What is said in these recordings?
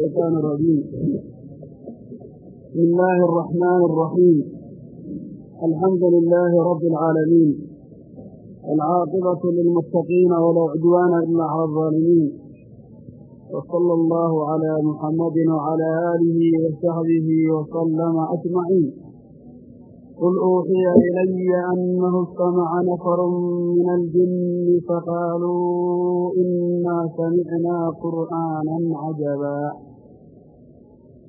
الشيطان الرجيم بسم الله الرحمن الرحيم الحمد لله رب العالمين العاقبة للمتقين ولا عدوان إلا على الظالمين وصلى الله على محمد وعلى آله وصحبه وسلم أجمعين قل أوحي إلي أنه استمع نفر من الجن فقالوا إنا سمعنا قرآنا عجبا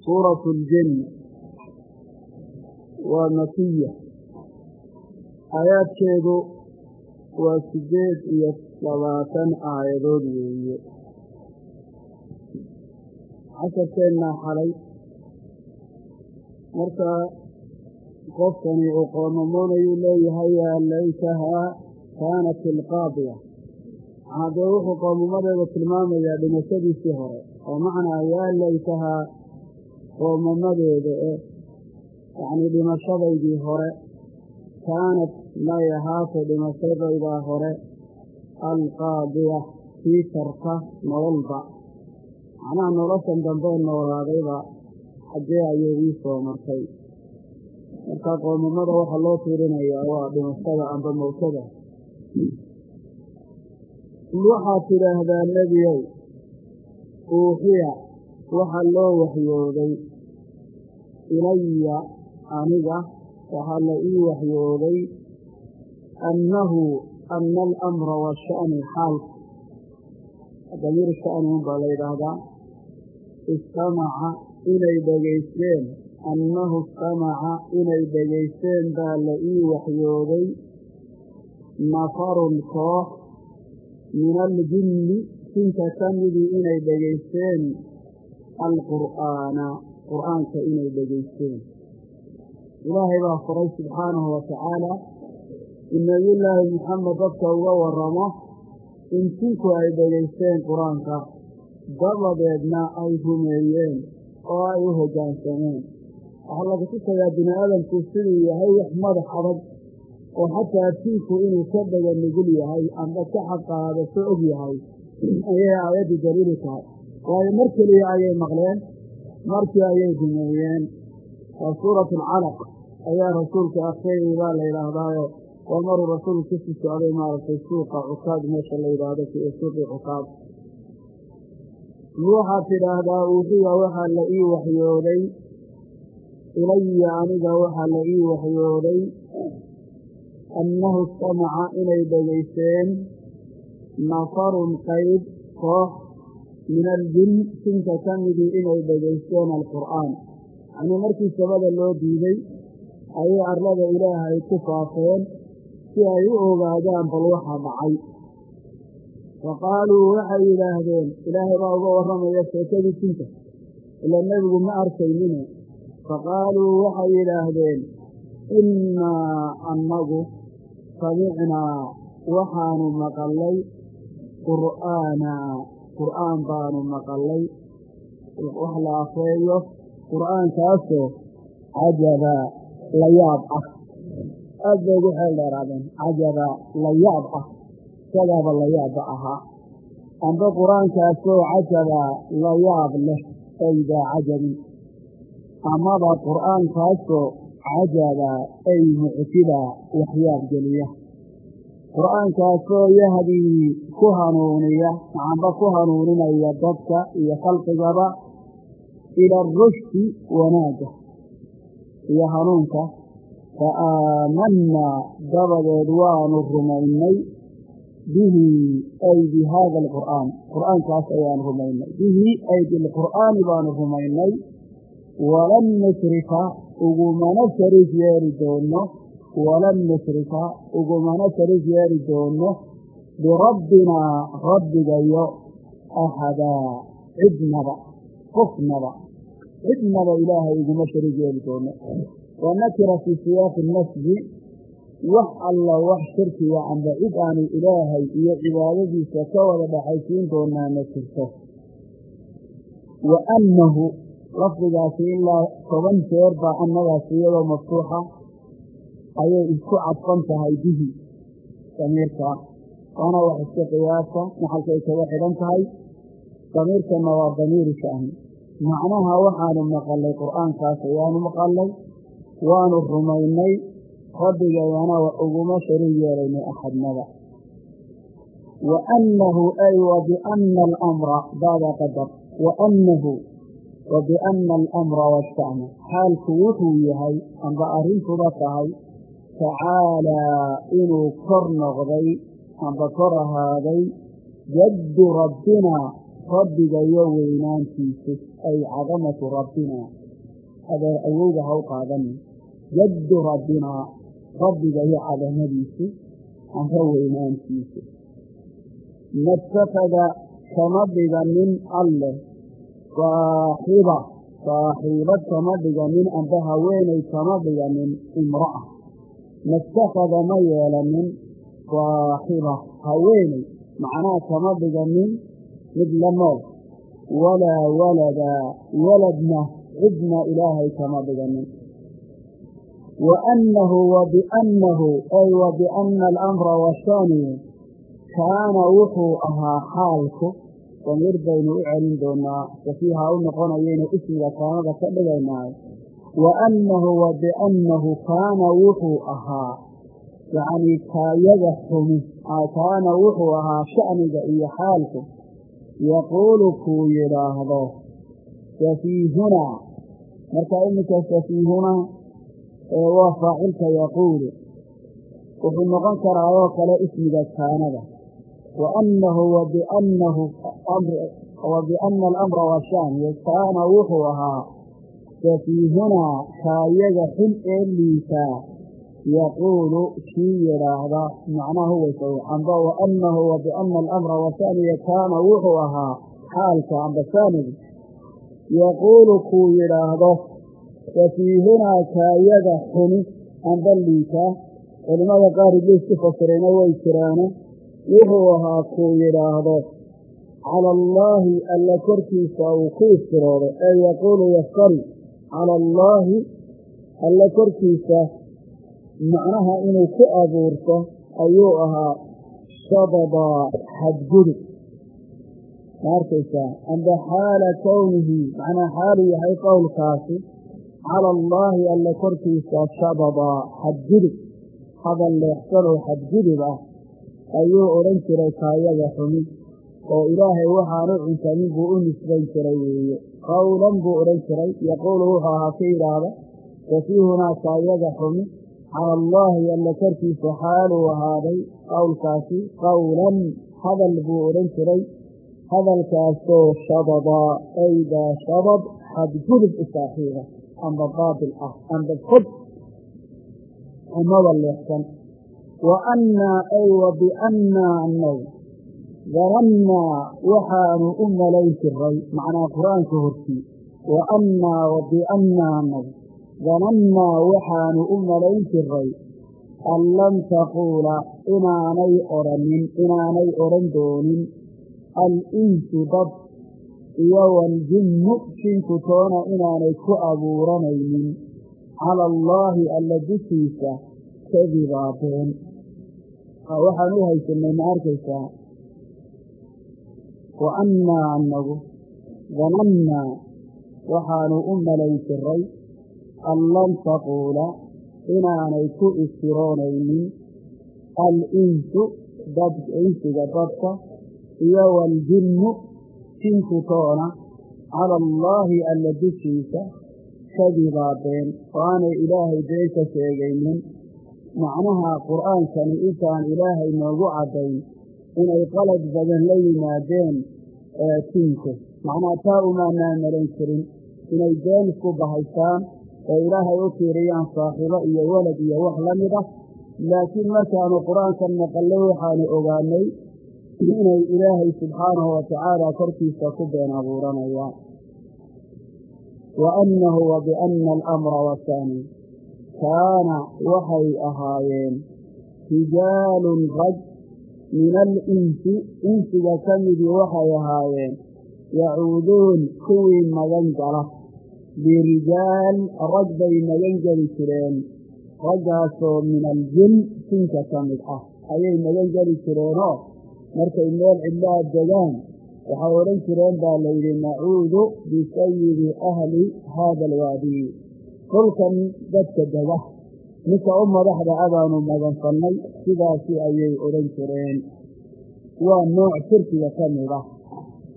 suuraة اljanna waa makiya aayaadkeedu waa sideed iyo labaatan aayadood weeye casharkeennaa xalay markaa qofkani uu qoomamoonayuu leeyahay yaa laytahaa kaanat ilqaadiya haddee wuxuu qoomumadeeda tilmaamayaa dhimashadiisii hore oo macnaa yaa laytahaa qoomamadeeda eh yacnii dhimashadaydii hore kaanat may ahaatay dhimashadaydaa hore alqaadiya kii tarta nololba. Macnaha noloshan dambee noolaadayba xaggee ayay ii soo martay. Marka qoomamada waxaa loo tiirinayaa waa dhimashada amba mawtada. Waxaad tidhaahdaa nebiyow uuxiya waxaa loo waxyooday ilaya aniga waxaa la ii waxyooday annahu ana alamra washa'ni xaalku damiir sha'ni unbaa la yidhaahdaa. Istamaca inay dhegaysteen. Annahu istamaca inay dhegaysteen baa la ii waxyooday. Nafarun koox min aljinni jinka ka midii inay dhegaysteen alqur'aana qur'aanka inay dhegaysteen ilaahay baa faray subxaanahu wa tacaala in nebiyullaahi muxamed dadka uga warramo in jinku ay dhegaysteen qur'aanka dabadeedna ay rumeeyeen oo ay u hoggaansameen waxaa laga tusayaa bini aadamku siduu yahay wax madax adag oo xataa jinku inuu ka dhega nugul yahay amba ka xaqaadaso og yahay ayay aayaddu daliili tahay. Waayo mar keliya ayay maqleen markii ayay rumeeyeen waa suuratu alcalaq. Ayaa rasuulka akriyay baa la yidhaahdaayo. Waa maruu rasuulku ka sii socday maaragtay suuqa cukaad meesha la yidhaahdo suuqii cukaad waxaad tidhaahdaa uuxiya waxaa la ii waxyooday. Ilaya aniga waxaa la ii waxyooday annahu istamaca inay dhegaysteen. Nafarun qayb koox min aljin jinka ka midii inay dhegaysteen alqur'aan yacnii markii sabada loo diiday ayay arlada ilaahay ku faafeen si ay u ogaadaan bal waxa dhacay fa qaaluu waxay yidhaahdeen ilaahay baa uga warramaya sheekadii jinka ila nebigu ma arkaynine fa qaaluu waxay yidhaahdeen innaa annagu samicnaa waxaanu maqallay qur'aanaa qur'aan baanu maqallay wax la afeeyo qur'aankaasoo cajaba la yaab ah. Aad bay ugu xeel dheeraadeen cajaba la yaab ah isagaaba la yaabba ahaa amba qur'aankaasoo cajaba la yaab leh aydaa cajabin amaba qur'aankaasoo cajaba ay mucjida waxyaab geliya qur'aankaasoo yahdii ku hanuuniya amba ku hanuuninaya dadka iyo khalqigaba ila arushdi wanaagga iyo hanuunka. Fa aamannaa dabadeed waanu rumaynay bihi ay bi haada alqur'aan. Qur'aankaas ayaanu rumaynay. Bihi ay bilqur'aani baanu rumaynay. Walan nusrika ugumana shariif yeeli doono walan nusrika ugumana shariif yeeli doono birabbinaa rabbigayo axadaa cidnaba qofnaba cidnaba ilaahay uguma shariif yeeli doono wa nakira fii siyaaqi nasbi wax alla wax shirkiga amba cid aanu ilaahay iyo cibaadadiisa ka wada dhaxaysiin doonaa ma jirto. Wa annahu lafdigaasi ilaa toban jeer baa annadaasi iyadoo maftuuxa ayay isku cadfan tahay bihi. Damiirka. Waana wax iska qiyaasa maxalkay kaga xidhan tahay? Damiirkanna waa damiiru sha'ni macnaha waxaanu maqalay qur'aankaas ayaanu maqalay. Waanu rumaynay. Rabbigayana uguma sharig yeelaynay axadnaba. Wa annahu ay wa biana alamra baada qadar. Wa annahu wa biana alamra washa'na xaalku wuxuu yahay amba arrintuba tahay tacaalaa inuu kor noqday amba kor ahaaday jaddu rabbinaa rabbigayo weynaantiisu ay cadamatu rabbinaa adeer awowga ha u qaadani jaddu rabbinaa rabbigayo cadamadiisu amba weynaantiisu. Matakada kama dhiganin alleh saaxiba saaxiibad kama dhiganin amba haweenay kama dhiganin imra'a matakada ma yeelanin saaxiba haweeney macnaha kama dhiganin mid la nool. Walaa waladaa waladna cidna ilaahay kama dhiganin. Wa annahu wa biannahu ay wa biana alamra washani kaana wuxuu ahaa xaalku damiir baynu u celin doonaa safiiha u noqonayaynu ismiga kaanada ka dhigaynaayo wa annahu wa biannahu kaana wuxuu ahaa yacnii kaayada xumi kaana wuxuu ahaa sha'niga iyo xaalku yaquulu kuu yidhaahdo safiihunaa marka iminka safiihunaa ee waa faacilka yaquulu wuxuu noqon karaa oo kale ismiga kaanada wa annahu wa biannahu wa wuxuu ahaa safiihunaa kaayaga xun ee liitaa yaquulu kii yidhaahda macnaha huwaysa amba wa annahu wa biana alamra washaaniye kaana wuxuu ahaa xaalka amba shaanigu yaquulu kuu yidhaahdo safiihunaa kaayaga xuni amba liitaa culimmada qaar ibliis ku fasirayna way jiraane wuxuu ahaa kuu yidhaahdo cala allaahi alla korkiisa uu ku istirooday ee yaquulu yaftari cala allaahi alla korkiisa macnaha inuu ku abuurto ayuu ahaa shabadaa xadgudub ma arkaysaa amba xaala kownihi macnaa xaalu yahay qowlkaasi cala allaahi alla korkiisa shabadaa xadgudub hadal leexsan oo xadgudub ah ayuu odhan jiray kaayada xumi oo ilaahay waxaanu cuntamin buu u nisbayn jiray weeye qowlan buu odhan jiray yaquulu wuxuu ahaa ka yidhaahda safiihunaa kaayada xumi cala allaahi alla korkiisa xaaluu ahaaday qowlkaasi qowlan hadal buu odhan jiray hadalkaasoo shabadaa aydaa shabab xadgudub u saaxiiba amba baabil ah amba fog xumada leexsan. Wa annaa ay wa biannaa annagu danannaa waxaanu u malayn jiray macnaa qur'aanka hortii wa annaa wa biannaa annagu danannaa waxaanu u malayn jiray an lan taquula inaanay odhanin inaanay odhan doonin al-insu dad iyo waljinnu jinku toona inaanay ku abuuranaynin cala allaahi alla dushiisa kadibaa been waxaan u ma arkaysaa wa annaa annagu danannaa waxaanu u malayn jiray an lan taquula inaanay ku istiroonaynin al-insu dad insiga dadka iyo waljinnu jinku toona cala allaahi alla dushiisa kadibaa been oo aanay ilaahay been ka sheegaynin macnaha qur'aankani intaan ilaahay noogu caddayn inay qalad badan la yimaadeen tinku macnaha taa umaanaa malan jirin inay been isku bahaystaan oo ilaahay u tiiriyaan saaxiibo iyo walad iyo wax la mid ah. Laakiin markaanu qur'aankan maqallay waxaanu ogaanay inay ilaahay subxaanahu watacaala korkiisa ku been abuuranayaan. Wa annahu wa bianna alamra wasaani kaana waxay ahaayeen rijaalun rag min alinsi insiga ka midii waxay ahaayeen yacuuduun kuwii magan gala birijaal rag bay magan geli jireen raggaasoo min aljin jinka ka mid ah ayay magan geli jireenoo markay meel cidlaha degaan waxay odhan jireen baa layidhi nacuudu bisayidi ahli haada alwaadi dhulkan dadka dega ninka u madaxda abaanu magansannay sidaasi ayay odhan jireen. Waa nooc shirkiga ka mid ah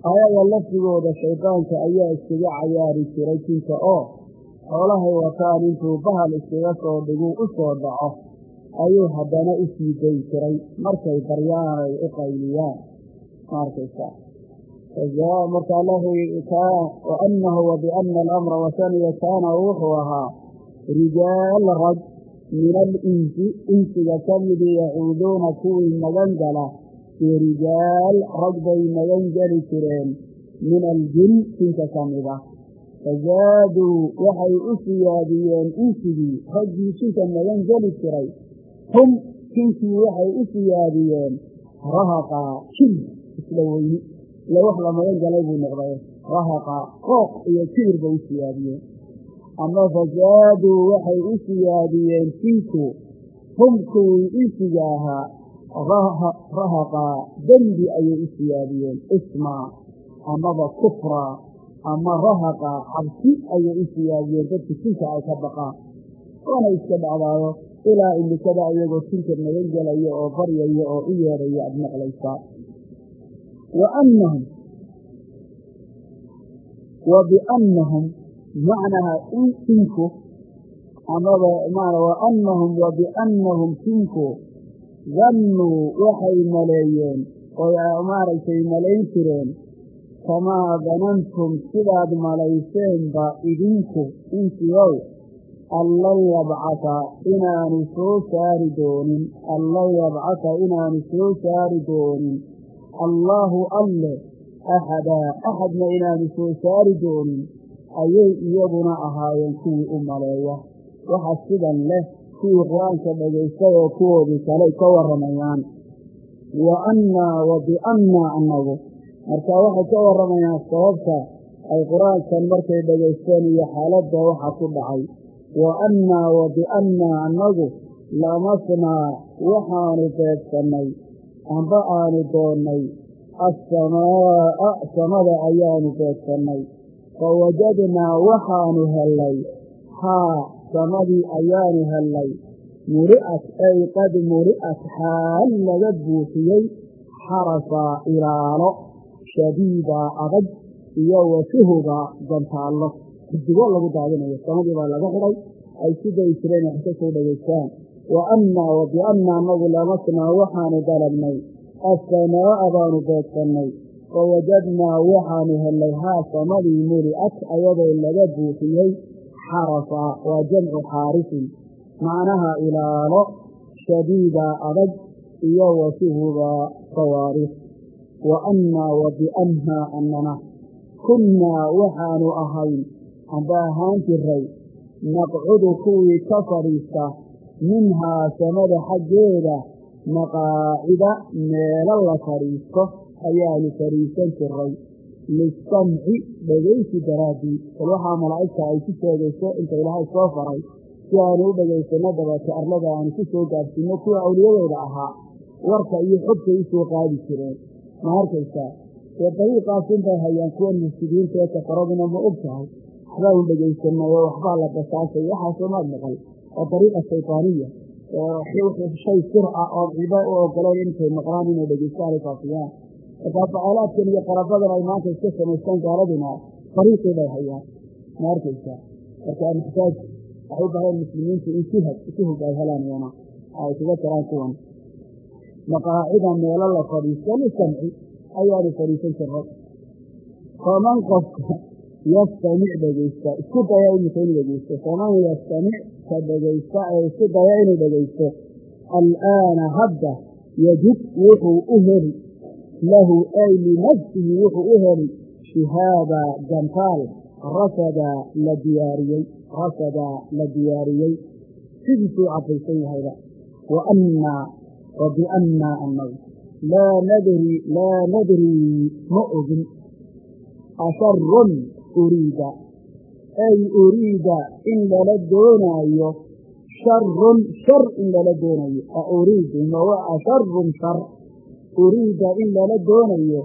ayaga lafdigooda shaydaanka ayaa iskaga cayaari jiray jinka oo xoolahay wataan intuu bahal iskaga soo dhiguu u soo dhaco. Ayuu haddana u dayi jiray. Markay baryaan ay u qayliyaan. Maarkaysa marka waanahu wa biana alamra wasaniya kaana wuxuu ahaa rijaal rag min alinsi insiga ka midii yacuuduuna kuwii magan gala. Birijaal rag bay magan geli jireen min aljin jinka ka mid ah fazaaduu waxay u siyaadiyeen insigii raggii jinka magan geli jiray hum jinkii waxay u siyaadiyeen. Rahaqaa jin isla weyni. Ila wax la magan galay buu noqday. Rahaqa qooq iyo kibir bay u siyaadiyeen ama fasaaduu waxay u siyaadiyeen jinku hum kuwii insiga ahaa rahaqaa dembi ayay u siyaadiyeen ismaa amaba kufraa ama rahaqaa cabsi ayay u siyaadiyeen dadka jinka ay ka baqaan. Waana iska dhacdaayo ilaa imikada iyagoo jinka magan gelayo oo baryayo oo u yeedhayo aad maqlaysaa wa macnaha in jinku amaba waanahum wa biannahum jinku dannuu waxay maleeyeen oy maaragtay malayn jireen kamaa danantum sidaad malayseenba idinku insiyow allan yabcata inaanu soo saari doonin allan yabcata inaanu soo saari doonin allaahu alle axadaa axadna inaanu soo saari doonin ayay iyaguna ahaayeen kuwii u maleeya. Waxa sidan leh kuwii qur'aanka dhagaystay oo kuwoodii kale ka warramayaan. Wa annaa wa biannaa annagu. Markaa waxay ka warramayaan sababta ay qur'aankan markay dhagaysteen iyo xaaladda waxa ku dhacay. Wa annaa wa biannaa annagu lamasnaa waxaanu beegsannay amba aanu doonnay assamaa'a samada ayaanu beegsannay fa wajadnaa waxaanu hellay haa samadii ayaanu hellay muri'at ay qad muri'at xaal laga buuxiyey xarasaa ilaalo shadiidaa adag iyo washuhuda gantaallo xidigo lagu daadinayo samadii baa laga xidhay ay si dayi jireen wax ka soo dhegaystaan wa annaa wa biannaa anagu lamasnaa waxaanu dalagnay assamaa'a baanu beegsannay fa wajadnaa waxaanu hellay haa samadii muli'at ayadoo laga buuxiyey xarasa waa jamcu xaarisin macnaha ilaalo shadiida adag iyo washuhuda sawaarikh wa annaa wa biannaa annana. Kunnaa waxaanu ahayn amba ahaan jiray naqcudu kuwii ka fadhiista minhaa samada xaggeeda maqaacida meelo la fadhiisto ayaanu fadhiisan jiray lisamci dhegaysi daraaddii bal waxaa malaa'igta ay ku sheegayso inta ilaahay soo faray si aanu u dhegaysanno dabeete arlada aanu ku soo gaarsiinno kuwa awliyadooda ahaa warka iyo xogtay u soo qaadi jireen ma arkaysaa dee dariiqaas inbay hayaan kuwa mufsidiinta ee kafaraduna ma og tahay. Waxbaa un oo waxbaa la basaasay. Waxaasoo maad maqal. Waa dariiqa shaytaaniya. Shay sir ah oo cibo u ogolayn intay maqlaan inay dhegaystaan ay faafiyaan markaa facaalaadkan iyo qarabadan ay maanta iska samaystaan gaaladuna dariiqii bay hayaan. Ma arkaysaa marka maxtaaj waxay u bahayn muslimiintu in suhad suhug ay helaan iyana ay kaga taraan kuwan. Maqaacida meelo la fadhiisto lisamci ayaanu fadhiisan jiray faman qofka yastamic dhegaysta isku daya imika inu dhegaysto. Faman yastamic ka dhegaysta ee isku daya inuu dhegaysto. Al'aana hadda yajid wuxuu u heli lahu ay linafsihi wuxuu u heli shihaaba gantaal rasada la diyaariyey rasada la diyaariyey. Sidiisuu cabaysan yahayba wa annaa wa biannaa annagu laa nadri laa nadrii ma ogin. Asharun uriida. Ay uriida in lala doonaayo sharun shar in lala doonayo. A uriidu mawa asharun shar uriida in lala doonayo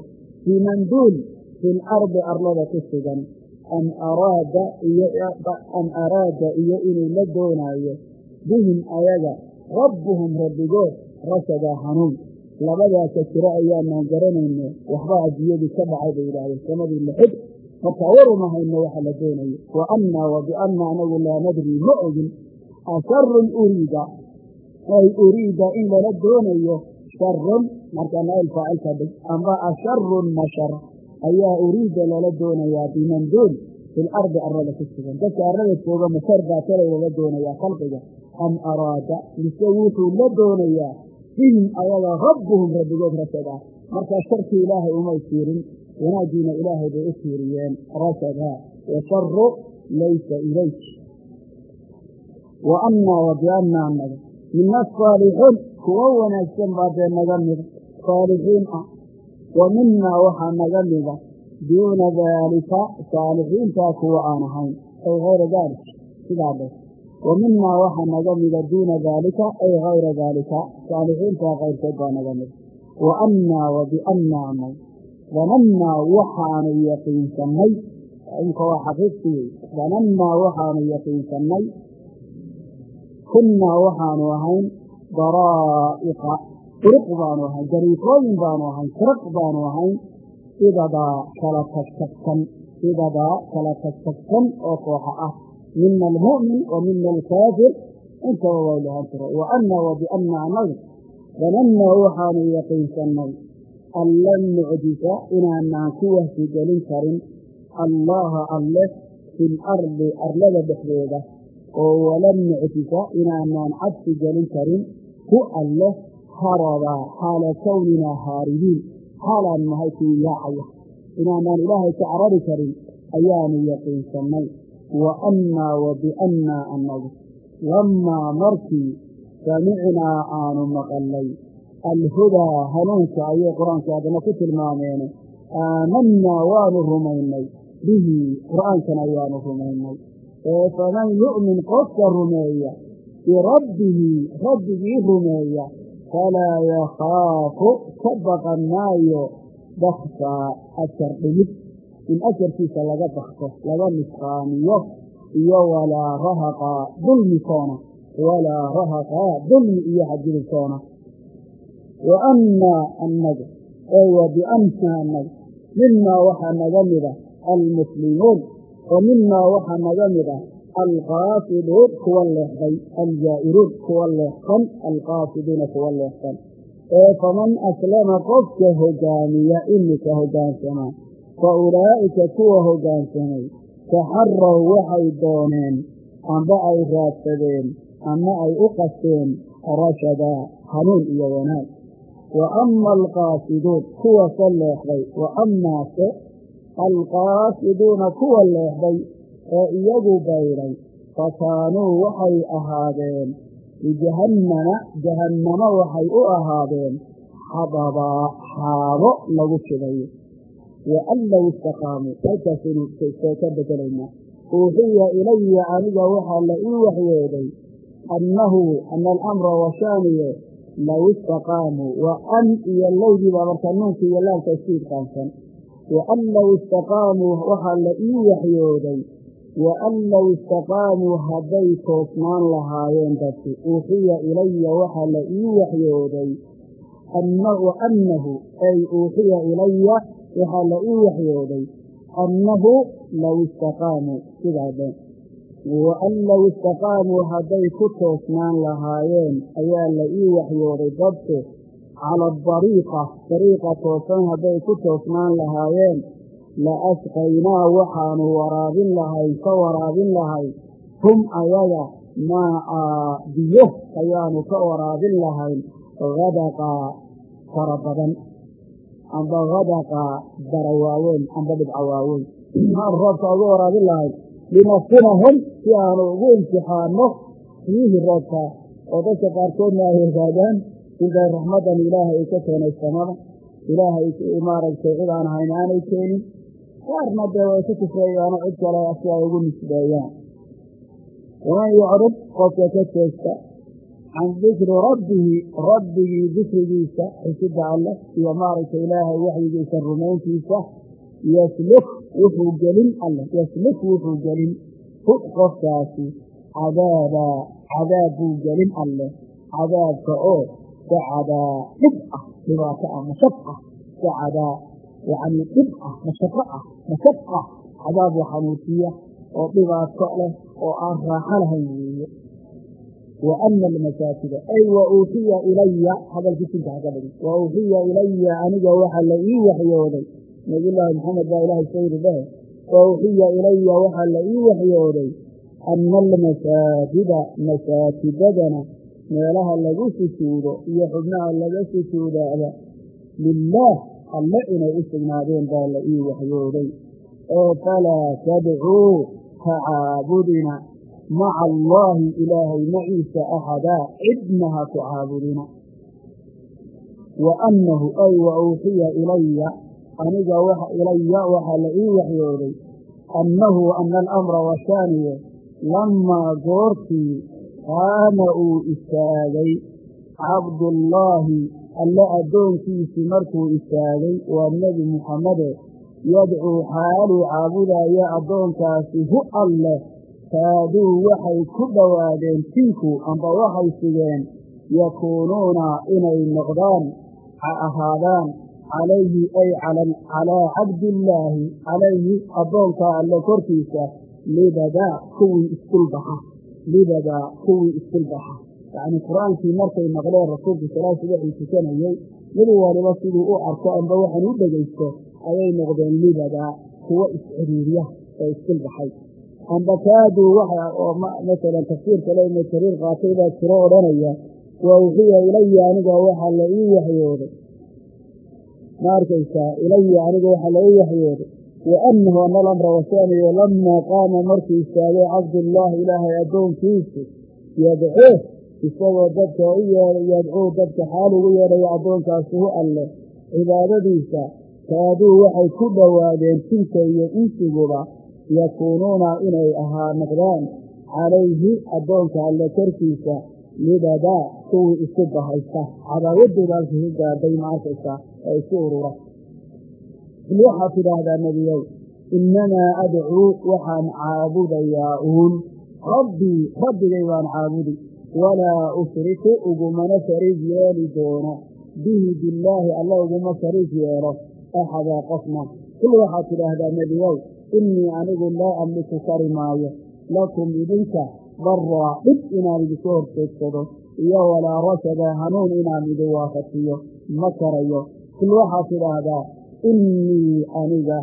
bimanduul fi lardi arlada ku sugan am araada am araada iyo inuu la doonaayo bihim ayaga rabbuhum rabbigood rasadaa hanuun labadaasa jiro ayaanaan garanayno waxbaa adduunyadii ka dhacay bay yidhaahdeen samadii laxid marka waruma hayno waxa la doonayo wa annaa wa bianna anagu laa nadri ma ogin asharun uriida ay uriida in lala doonayo sharun markaa nail faacilka dhig amba asharun mashar ayaa uriida lala doonayaa bimanduul fi lardi arlada ku sugan. Dadka arlada jooga mashar baa kalay lala doonayaa khalqiga. Am araada mise wuxuu la doonayaa bihim ayaga rabbuhum rabbigood rasadaa markaa sharkii ilaahay umay fiirin wanaaggiina ilaahay bay u fiiriyeen. Rasadaa washaru laysa ilayk. Wa annaa wa biannaa naga. Mina asaalixuun kuwo wanaagsan baa dee naga mida saalixiin ah. Wa minaa waxaa naga mida duuna daalika saalixiintaa kuwa aan ahayn. Ay hayra daalik sidaa dhe wa minaa waxaa naga mida duuna daalika ay hayra daalika saalixiintaa kayrkood baa naga mida. Wa annaa wa biannaa nag danannaa waxaanu yaqiinsannay. Imka waa xaqiiqti wey waxaanu yaqiinsannay. Kunnaa waxaanu ahayn daraa'iqa firiq baanu ahayn dariiqooyin baanu ahayn firiq baanu ahayn idadaa kala tagtagsan idadaa kala tagtagsan oo kooxa ah. Mina almu'min wa mina alkaafir. Intaba way lahan jira wa annaa wa bianna anagu danannaa waxaanu yaqiinsannay an lan nucjisa inaanaan ku wahsigelin karin allaha alle fi lardi arlada dhexdeeda. Oo walan nucjisa inaanaan cabsi gelin karin ku alle haradaa xaala kowninaa haaribiin xaalaan nahay kii yaacaya inaanaan ilaahay ka carari karin ayaanu yaqiinsannay. Wa annaa wa biannaa annagu. Lammaa markii samicnaa aanu maqallay alhudaa hanuunka ayay qur'aanka haddana ku tilmaameene aamannaa waanu rumaynay. Bihi qur'aankan ayaanu rumaynay. Ee faman yu'min qofka rumeeya birabbihi rabbigii rumeeya falaa yakhaafu ka baqan maayo baksaa ashar dhimid in asharkiisa laga bakto laga nusqaamiyo iyo walaa rahaqa dulmi toona walaa rahaqa dulmi iyo xadgudub toona wa annaa annaga ee wa biannaa annaga minaa waxaa naga mida almuslimuun wa minaa waxaa naga mid ah alqaasiduun kuwa leexday aljaa'iruun kuwa leexsan alqaasiduuna kuwa leexsan ee faman aslama qofka hogaamiya imika hogaansamaa fa ulaa'ika kuwa hogaansamay taxaraw waxay dooneen amba ay raadsadeen ama ay u qasteen rashadaa hanuun iyo wanaag wa ama alqaasiduun kuwa ka leexday wa amaase alqaasiduuna kuwa leexday ee iyagu bayday fa kaanuu waxay ahaadeen lijahannama jahannamo waxay u ahaadeen xababaa xaabo lagu shidayo wa an low istaqaamuu halkaasaynu soo ka bedelaynaa. Uuxiya ilaya aniga waxaa la ii waxyooday annahu ana alamra washaaniye low istaqaamuu wa an iyo lowdii baa markaa nuunka iyo laalka isku idqaansan wa an low istaqaamuu waxaa la ii waxyooday wa an low istaqaamuu hadday toosnaan lahaayeen dadku uuxiya ilaya waxaa la ii waxyooday wa annahu ay uuxiya ilaya waxaa la ii waxyooday annahu low istaqaamuu sidaa dhe wa an low istaqaamuu hadday ku toosnaan lahaayeen ayaa la ii waxyooday dadku cala adariiqa dariiqa toosan hadday ku toosnaan lahaayeen la asqaynaa waxaanu waraabin lahayn ka waraabin lahay. Hum ayaga maacaa biyo ayaanu ka waraabin lahayn hadaqaa fara badan amba hadaqaa dara waaweyn amba dhibca waaweyn. Maxaan roobka ugu waraabin lahayn linaftinahum si aanu ugu imtixaano fiihi roobka. Oo dadka qaarkoodna ay ogaadaan intay raxmaddan ilaahay ay keenay samada. Ilaahay maaragtay cid aan ahayn aanay keenin qaarna dee way ku kufreeyaano cid kale si ay ugu nisbeeyaan. Waman yucrid qofka ka jeesta can dikri rabbihi rabbigii dikrigiisa xisida alleh iyo maaragtay ilaahay waxyigiisa rumayntiisa yasluk wuxuu gelin alleh yasluk wuxuu gelin hu qofkaasi cadaabaa cadaab buu gelin alleh cadaabka oo sacadaa dhib ah dhibaato ah mashaqa sacadaa yacnii dhib ah mashaqo ah. Mashaqa cadaab la xanuujiya oo dhibaato leh oo aan raaxo lahayn weeye. Wa ana almasaajida ay wa uuxiya ilaya hadalkii sinka haka dhigi wa uuxiya ilaya aniga waxaa la ii waxyooday. Nabiyullaahi maxamed baa ilaahay sayri dhahe wa uuxiya ilaya waxaa la ii waxyooday. Ana almasaajida masaajidadana meelaha lagu sujuudo iyo xubnaha laga sujuudaaba lilaah alle inay u sugnaadeen baa la ii waxyooday. Oo falaa tadcuu ha caabudina maca allaahi ilaahay maciisa axadaa cidna ha ku caabudina. Wa annahu ay wa uuxiya ilaya aniga ilaya waxaa la ii waxyooday. Annahu ana alamra washaaniye lamaa goortii qaama uu istaagay cabdullaahi alle addoonkiisii markuu istaagay waa nebi muxammede yadcuu xaaluu caabudaya addoonkaasi hu alleh kaaduu waxay ku dhowaadeen tinku amba waxay sugeen yakuunuuna inay noqdaan ha ahaadaan calayhi ay calaa cabdillaahi calayhi addoonkaa alle korkiisa libadaa kuwii iskulbaxa libadaa kuwii iskulbaxa yacnii qur'aankii markay maqleen rasuulku salaatu waxuu tukanayey mid waliba siduu u arko amba waxaan u dhegaysto ayay noqdeen libadaa kuwo isxiriiriya oo iskulbaxay amba kaaduu waxa oo masalan tafsiir kale ibnu jariir qaatay baa jiro odhanaya wa uxiya ilaya aniga waxaa la ii waxyooday. Ma arkaysaa ilaya aniga waxaa la ii waxyooday. Wa annahu ana alamra wasaaniyo lamaa qaama markuu istaagay cabdullaahi ilaahay addoonkiisu yadcuuh isagoo dadka u yeedhay yadcuu dadka xaal ugu yeedhayo addoonkaasi hu alleh cibaadadiisa kaaduu waxay ku dhowaadeen tinka iyo insiguba yakuunuuna inay ahaa noqdaan calayhi addoonka alle korkiisa libadaa kuwii isku bahaysta cadaawadooda halkii ku gaadhay ma arkaysaa ee isu urura. Waxaad tidhaahdaa nebiyow innamaa adcuu waxaan caabudayaa uun. Rabbii rabbigay baan caabudi walaa ushriku ugumana shariig yeeli doono bihi billaahi alla uguma shariig yeelo axadaa qofna kul waxaad tidhaahdaa nebiyow innii anigu laa amliku kari maayo lakum idinka daraa dhib inaan idinku horjeegsado iyo walaa rashada hanuun inaan idin waafajiyo ma karayo kul waxaad tidhaahdaa innii aniga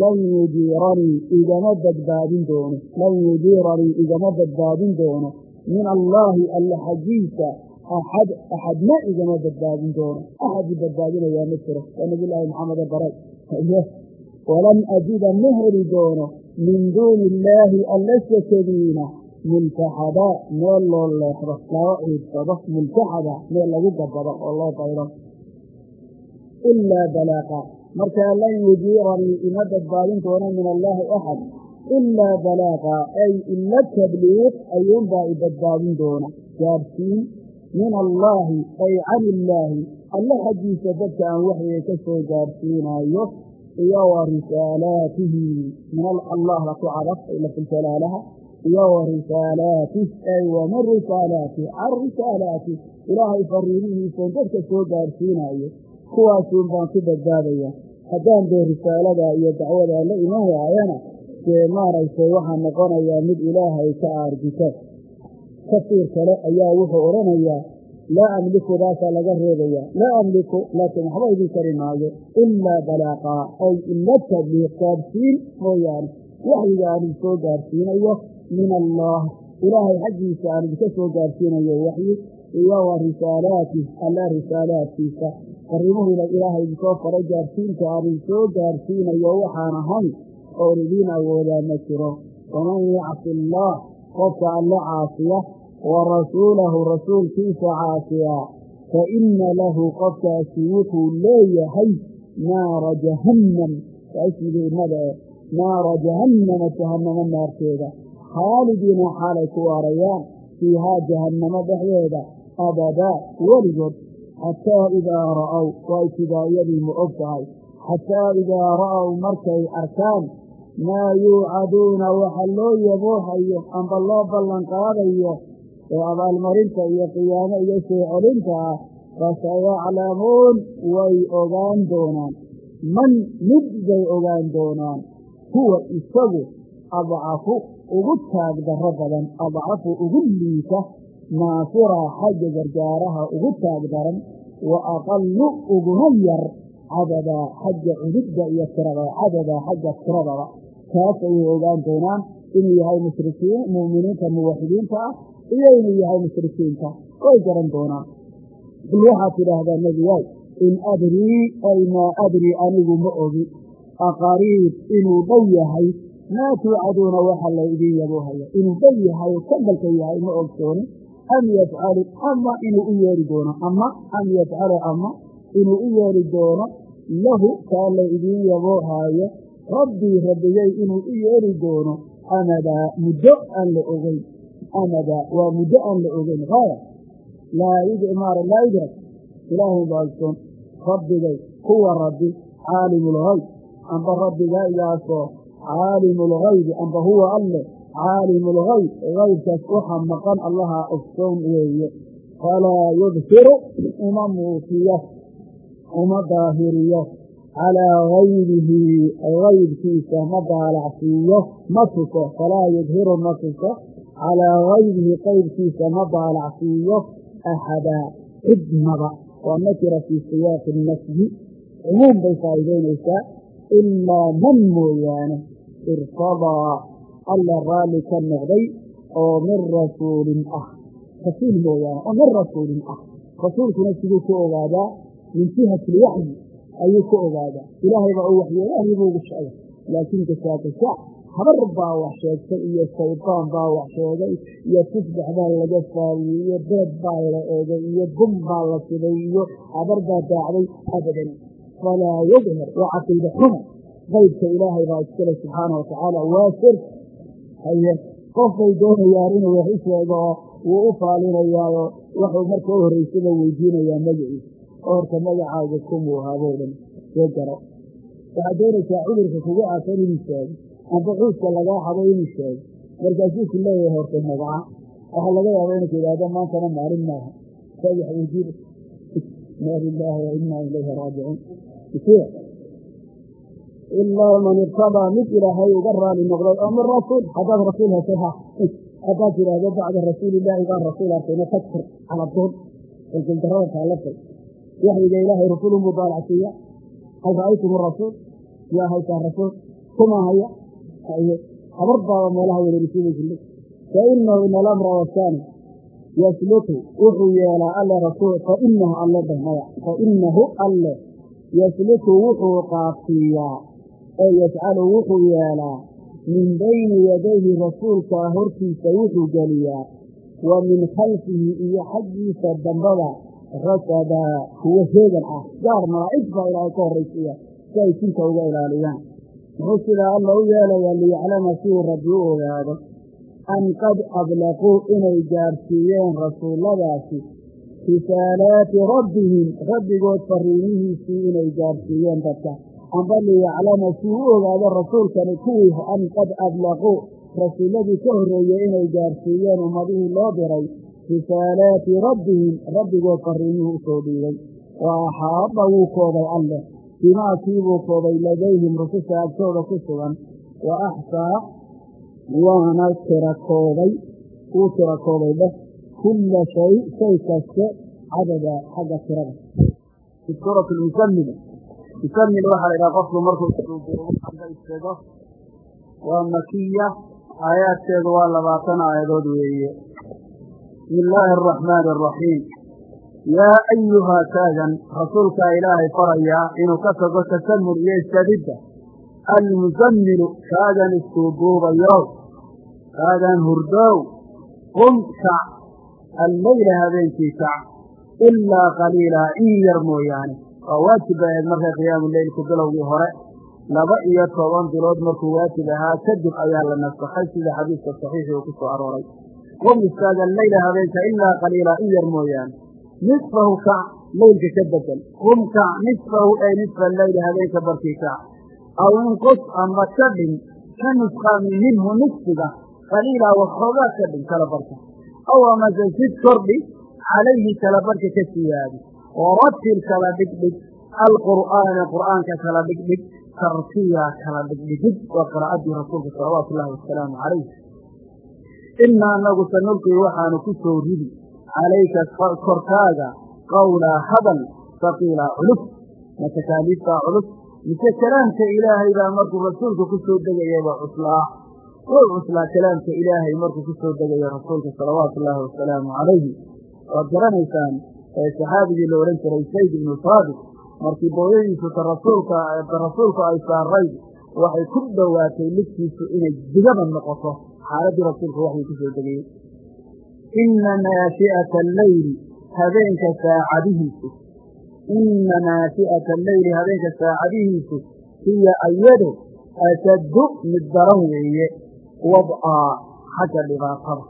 lan yujiiranii igama badbaadin doono lan yujiiranii igama badbaadin doono min allaahi alla xaggiisa axad axadna igama badbaadin doono axad i badbaadinayaa ma jiro waa nabiyllaahi maxamede baray walan ajida ma heli doono min duuni illaahi alla sakadiina multaxada meel loo leexdo laba ciidsado multaxada meel lagu gabado oo loo daydo ilaa balaaqa markaa lan yujiiranii ima badbaadin doono min allaahi axad ilaa balaaqa ay ila tabliiq ayuunbaa i badbaadin doona gaadhsiin min allaahi ay can illaahi alle xaggiisa dadka aan waxyiga ka soo gaadhsiinaayo iyo wa risaalaatihi min allah la ku cadaf lafuljalaalaha iyo wa risaalaatih ay wamin risaalaatih can risaalaatih ilaahay fariimihiisan dadka soo gaadhsiinaayo kuwaasuun baan ku badbaadaya haddaan dee risaalada iyo dacwada la iman waayana dee maaragtay waxaa noqonayaa mid ilaahay ka aargita. Tafsiir kale ayaa wuxuu odhanayaa laa amliku daasaa laga reebaya laa amliku laakiin waxba idin kari maayo ilaa balaaqaa ay ila tabliiq gaadhsiin mooyaane. Waxyiga aan idin soo gaadhsiinayo min allah. Ilaahay xaggiisa aan idinka soo gaadhsiinayo waxyi iyo wa risaalaatih alla risaalaadkiisa fariimuhuna ilaahay idin soo faray gaadhsiinta aan idin soo gaadhsiinayo waxaan ahayn oon idiin awoodaa ma jiro. Waman yacsi allaah qofka alle caasiya wa rasuulahu rasuulkiisa caasiya fa inna lahu qofkaasi wuxuu leeyahay naara jahannam. Waismigiinada e naara jahannama jahannamo naarteeda. Khaalidiina xaalay ku waarayaan fiihaa jahannamo dhexdeeda abadaa weligood. Xataa idaa ra'ow waa ibtidaa'iyadii ma og xataa idaa ra'ow markay arkaan maa yuucaduuna waxa loo yaboohayo amba loo ballanqaadayo ee abaalmarinta iyo qiyaamo iyo soo celinta ah fasayaclamuun way ogaan doonaan. Man mid bay ogaan doonaan huwa isagu adcafu ugu taag darro badan adcafu ugu liita naasira xagga gargaaraha ugu taag daran wa aqallu uguna yar cadadaa xagga cududda iyo tirada cadadaa xagga tiradaba taas ayay ogaan doonaan inuu yahay mushrikiin mu'miniinta muwaxidiinta ah iyo inuu yahay mushrikiinta. Way garan doonaan. Bal waxaad tidhaahdaa nebiyaay in adrii ay maa adrii anigu ma ogi. Aqariib inuu dhow yahay. Maa tuucaduuna waxa la idin yaboohaya inuu dhow yahay oo kambalka yahay ma ogsooni am yafcalu ama inuu u yeeri doono. Ama am yafcalu ama inuu u yeeri doono. Lahu kaa la idiin yaboohaayo rabbii rabbigay inuu u yeeri doono amadaa muddo aan la ogeyn. Amadaa waa muddo aan la ogeyn. Haaya laa idrak ilaahay baagsoon rabbigay kuwa rabbi caalimulgayb amba rabbigaygaasoo caalimulgaybi amba huwa alle caalimulgayb gaybkaas waxa maqan allaha ogsoon weeye. Falaa yubsiru uma muusiyo uma daahiriyo calaa gaybihi gaybkiisa ma daalacsiiyo ma tuso falaa yudhiru ma tuso calaa gaybihi qaybkiisa ma daalacsiiyo axadaa cidnaba waa nakira fii siyaaqi nafyi cumuum bay faa'iidaynaysaa ilaa man mooyaane irtadaa alla raalli ka noqday oo min rasuulin ah rasuul mooyaane oo min rasuulin ah rasuulkuna siduu ku ogaadaa min jihati lwaxyi ayuu ku ogaadaa. Ilaahay baa uu waxyeelahii buu ugu sheegay laakiin gasaakasa habar baa wax sheegtay iyo shaydaan baa wax sheegay iyo tusbax baa laga faariyey iyo beed baa la eegay iyo bum baa la siday iyo habar baa daacday abadan. Falaa yudhir waa caqiida xuma qaybka ilaahay baa iskale subxaana watacaala waa sir haye qof bay doonayaan inuu wax u sheego oo wuu u faalinayaayo waxuu marka u horraysaba weydiinayaa magaciisa horta magacaaga kumuu ahaaboo dhan soo garo. Waxaad doonaysaa cudurka kugu aasan inuu sheego amba cuudka lagaa xabo inuu sheego markaasuu ku leeyahay horta magaca waxaa laga yaaba inuu ku idhaahdo maantana maalin maaha. Sadax weydiin inaa lilaahi wa ilayhi raajicuun. Ilaa man irtadaa mid ilaahay uga raali noqday oo min rasuul haddaad rasuul heshay ha. Haddaad tidhaahdo bacda rasuulilaahi baan rasuul arkayna tagfir caladoon kalkuldarada taallatay waxyiga ilaahay rasuulun buu daalacsiiya hal ra'aytum rasuul yaa haysaa rasuul kuma haya habar baaba meelaha wereerisiibaysa fa inahu ina alamra wasaani yasluku wuxuu yeelaa alle rasuul fa inahu alle dhmaya fa inahu alle yasluku wuxuu qaabsiiyaa ee yafcalu wuxuu yeelaa min bayni yadayhi rasuulkaa hortiisa wuxuu geliyaa wa min khalfihi iyo xaggiisa dambada rasadaa kuwo heegan ah gaar malaa'ig baa ilaahay ka horraysiiya si ay jinka uga ilaaliyaan. Muxuu sidaa alla u yeelayaa liyaclama siduu rabbi u ogaado an qad ablaquu inay gaarsiiyeen rasuulladaasi risaalaati rabbihim rabbigood fariimihiisii inay gaarsiiyeen dadka. Amba liyaclama si u ogaado rasuulkani kuwii an qad ablaquu rasuulladii ka horreeyey inay gaarsiiyeen ummadihii loo diray risaalaati rabbihim rabbigood fariimihii u soo dhiibay. Wa axaaba wuu kooday alleh bimaa kiibuu kooday ladayhim rususha agtooda ku sugan. Wa axsaa waana tirakooday wuu tirakooday dheh kulla shay shay kaste cadada xagga tirada. Fi suurati musamil musamil waxaa la yidhaha qofku markuu amba istego waa makiya aayaadkeedu waa labaatan aayadood weeye bismi illaahi araxmaani araxiim yaa ayuhaa kaagan rasuulkaa ilaahay farayaa inuu ka tago tasamur iyo istadidda. Almusamilu kaagan iskuuduubayow kaagan hurdow. Qum kac alleyla habeenkii kac ilaa qaliilaa in yar mooyaane. Waa waajib bay ahayd markay qiyaamu leylku bilowgii hore laba iyo toban bilood markuu waajib ahaa kadib ayaa la nasakhay. Sida xadiiska saxiixi uu ku soo arooray qum istaaga leyla habeenka ilaa qaliila in yar mooyaane nisfahu kac leylka ka bedel. Qum kac nisfahu ay nisfa leyli habeenka barkii kac. Aw inqus amba ka dhin ka nusqaami minhu nisfiga qaliila waxoogaa ka dhin kala barka. Aw amase sid kordhi calayhi kala barka ka siyaadi. Waratil kala dhigdhig alqur'aana qur'aanka kala dhigdhig tartiya kala dhigdhigid waa qiraa'adii rasuulka salawaatu ullaahi wasalaamu calayh inaa anagu sanulqii waxaanu ku soo ridi calayka korkaaga qawlaa hadal saqiilaa culus matakaaliiftaa culus mise kalaamka ilaahay baa markuu rasuulka ku soo degayaba cuslaa wuu cuslaa kalaamka ilaahay markuu ku soo degayo rasuulka salawaatu ullaahi wasalaamu calayhi waad garanaysaan saxaabigii la odhan jiray sayd ibnu saabit markii booyadiisu ta rasuulka ta rasuulku ay saarayd waxay ku dhowaatay liftiisu inay digaba noqoto xaaladdii rasuulku waxay ku soo degayey ina naashi'ata alleyli habeenka saacadihiisu. Ina naashi'ata alleyli habeenka saacadihiisu. Hiya ayado ashaddu mid daran weeye. Wad'aa xagga dhibaatada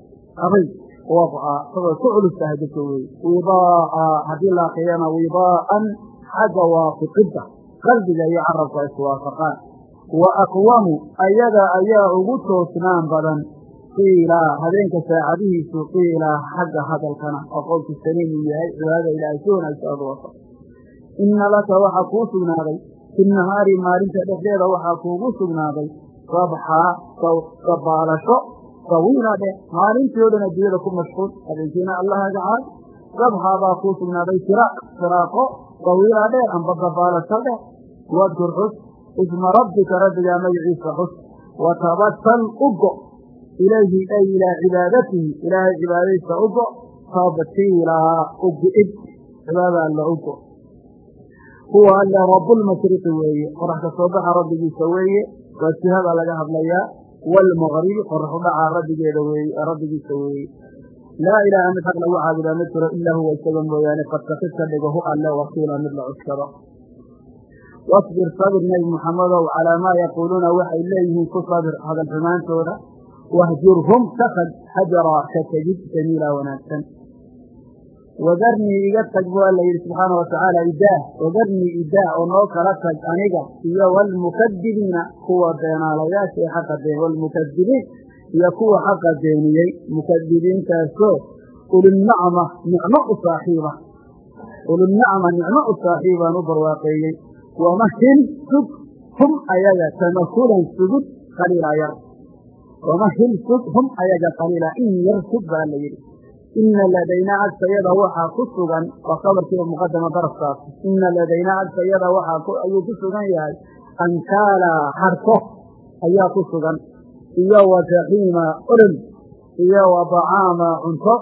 abay wad'aa sabay ku culus tahay dadka weeye. Widaa'a haddii la aqriyana widaa'an xagga waafiqidda qalbiga iyo carabka iswaafaqaan wa aqwamu ayaga ayaa ugu toosnaan badan. Qiila habeenka saacadihiisu qiila xagga hadalkana oo qowlku saliim uu yahay cibaadada ilaahay si wanaagsan ood wasa inna laka waxaa kuu sugnaaday fi nahaari maalinta dhexdeeda waxaa kuugu sugnaaday sabxaa sabaalasho sawiila dheh maalintii o dhan adduunyada ku mashquul habeenkiina allahaga caad sabxaa baa kuu sugnaaday firaaq firaaqo sawiila dheer amba dabaalasho dheh wadkur isma rabbika rabbigaa magaciisa xus. Watabasal u go ilayhi ay ilaa cibaadatihi. Ilaahay cibaadadiisa u go tabtiilaa ugu-id cibaadada alla u go huwa alla rabbulmashriqi weeye. Qorax ka soo baxa rabbigiisa weeye. Waa jihada laga hadlayaa. Waalmaqribi qorax u dhacaa rabbigeeda weeye rabbigiisa weeye. Laa ilaaha mid xaq lagu caabudaa ma jiro ilaa huwa isaga mooyaane. Fadtakid ka dhigo hu alle wakiila mid la cuskado wasbir sabir nebi muxamedow calaa maa yaquuluuna waxay leeyihiin ku sabir hadal xumaantooda. Wahjurhum kakad hajaraa ka tegid jamiila wanaagsan. Wadarnii iga tag bu alla yidhi subxaana watacaala idaah wadarnii idaah oo noo kala tag aniga iyo waalmukadibiina kuwa beenaalayaasha ee xaqa been waalmukadibiin iyo kuwa xaqa beeniyey. Mukadibiintaasoo ulinacma nicmo u saaxiiba. Ulinacma nicmo u saaxiibaan u barwaaqeeyey wamahil sug hum ayaga tamahulan sugud qaliila yar wamahil sug hum ayaga qaliila in yar sug baa la yidhi ina ladaynaa agtayada waxaa ku sugan waa khabarkiiba muqadama darafkaas ina ladaynaa agtayada ayuu ku sugan yahay ankaala harko ayaa ku sugan iyo wa jaxiima olol iyo wa dacaama cunto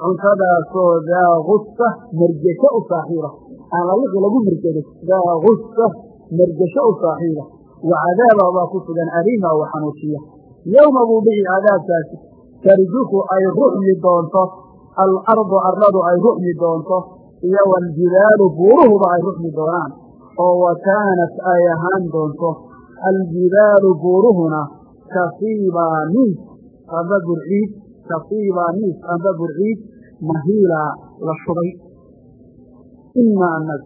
cuntadaasoo daa gusa mergesho u saaxiiba aan laliqi lagu mergado daa gusa mergesho u saaxiiba wa cadaaba baa ku sugan aliima oo xanuujiya yowma buu dhici cadaabkaasi tarjufu ay ruxmi doonto alardu arladu ay ruxmi doonto iyo waljibaalu buuruhuba ay ruxmi doonaan oo wa kaanat ay ahaan doonto. Aljibaalu buuruhuna kasiibaa niis amba burciid kasiibaa niis amba burciid mahiilaa la shubay inaa anag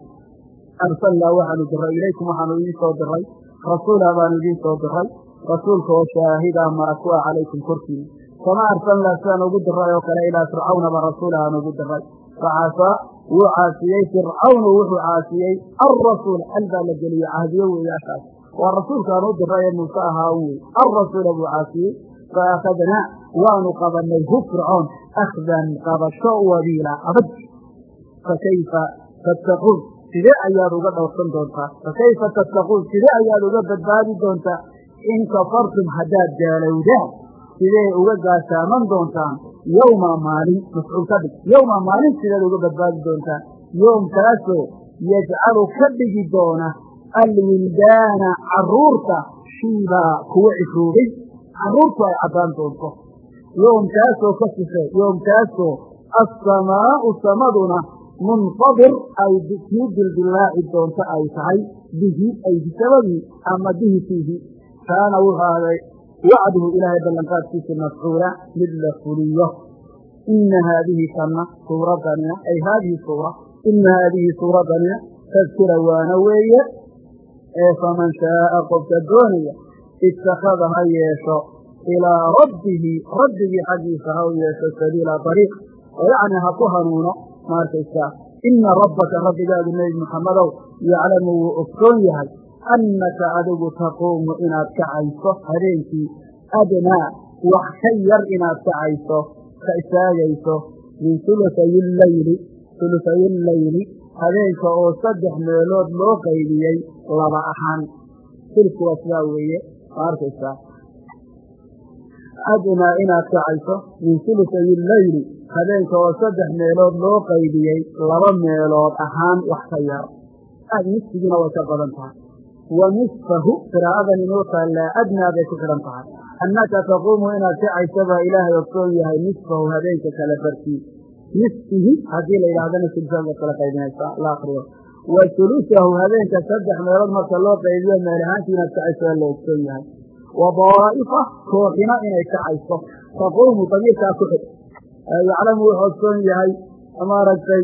arsalnaa waxaanu diray ilaykum waxaanu idiin soo diray rasuula baanu idiin soo diray rasuulka oo shaahidaa maraku ah calaykum korkiina kama arsalnaa sidaan ugu diray oo kale ilaa fircawnaba rasuula aan ugu diray facasaa wuu caasiyey. Fircawnu wuxuu caasiyey alrasuul al baa la geliyey? Cahdiyo weeyaashaas waa rasuulkaan u diray ee muuse ahaa un wey alrasuula buu caasiyey. Fa waanu qabanay hu fircoon. Akhdan qabasho tattaquun. Sidee ayaad uga dhowrsan doontaa? Fakayfa tattaquun? Sidee ayaad uga badbaadi doontaa? In kafartum haddaad gaalowdaan sidee uga gaashaaman doontaan? Yowma maalin mascuul ka dhig. Yowma maalin sideed uga badbaadi doontaan yoomkaasoo yajcalu ka dhigi doona alwildaana carruurta shiibaa kuwa cifroogay. Caruurtu ay caddaan doonto. Yoomkaasoo ka sise yoomkaasoo assamaa'u samaduna munfadir ay kii dildillaaci doonto ay tahay bihi ay bisabadii ama bihi fiihi kaana wuxuu ahday wacduhu ilaahay ballanqaadkiisa mafcuula mid la fuliyo ina haadihi tanna suuradanina ay haadihi suura ina haadihi suuradanina tadkira waana weeye ee faman shaaa qofka doonaya ittakhada ha yeesho ilaa rabbihi rabbigii xaggiisa ha u yeesho sabiila dariiq ha ku hanuuno maarkaysaa ina rabbaka rabbigaadu nebi muxammadow yaclamu wuu ogsoon yahay annaka adigu taquumu inaad kacayso habeenkii. Adnaa wax ka yar inaad kacayso ka istaagayso min hulusayi leyli hulusayi leyli habeenka oo saddex meelood loo qaybiyey laba ahaan. Silku weeye ma arkaysaa adnaa inaad kacayso min hulusayi leyli habeenka oo saddex meelood loo qaybiyey laba meelood ahaan wax ka yar aad nisfigiina way ka badan tahay wa nisfahu qiraa'adan inoo taallaa adnaa bay ku xidhan tahay annaka taquumu inaad kacayso baa ilaahay ogsoon yahay nisfahu habeenka kala barkii nisfihi haddii la yidhahdana sulsaan baad kala qaybinaysaa la akriyo wa sulusahu habeenka saddex meelood marka loo qaybiyo meel ahaantii inaad kacayso la ogsoon yahay wa daa'ifa kooxina inay kacayso taquumu damiirkaa ku xig yaclamu wuxuu ogsoon yahay maaragtay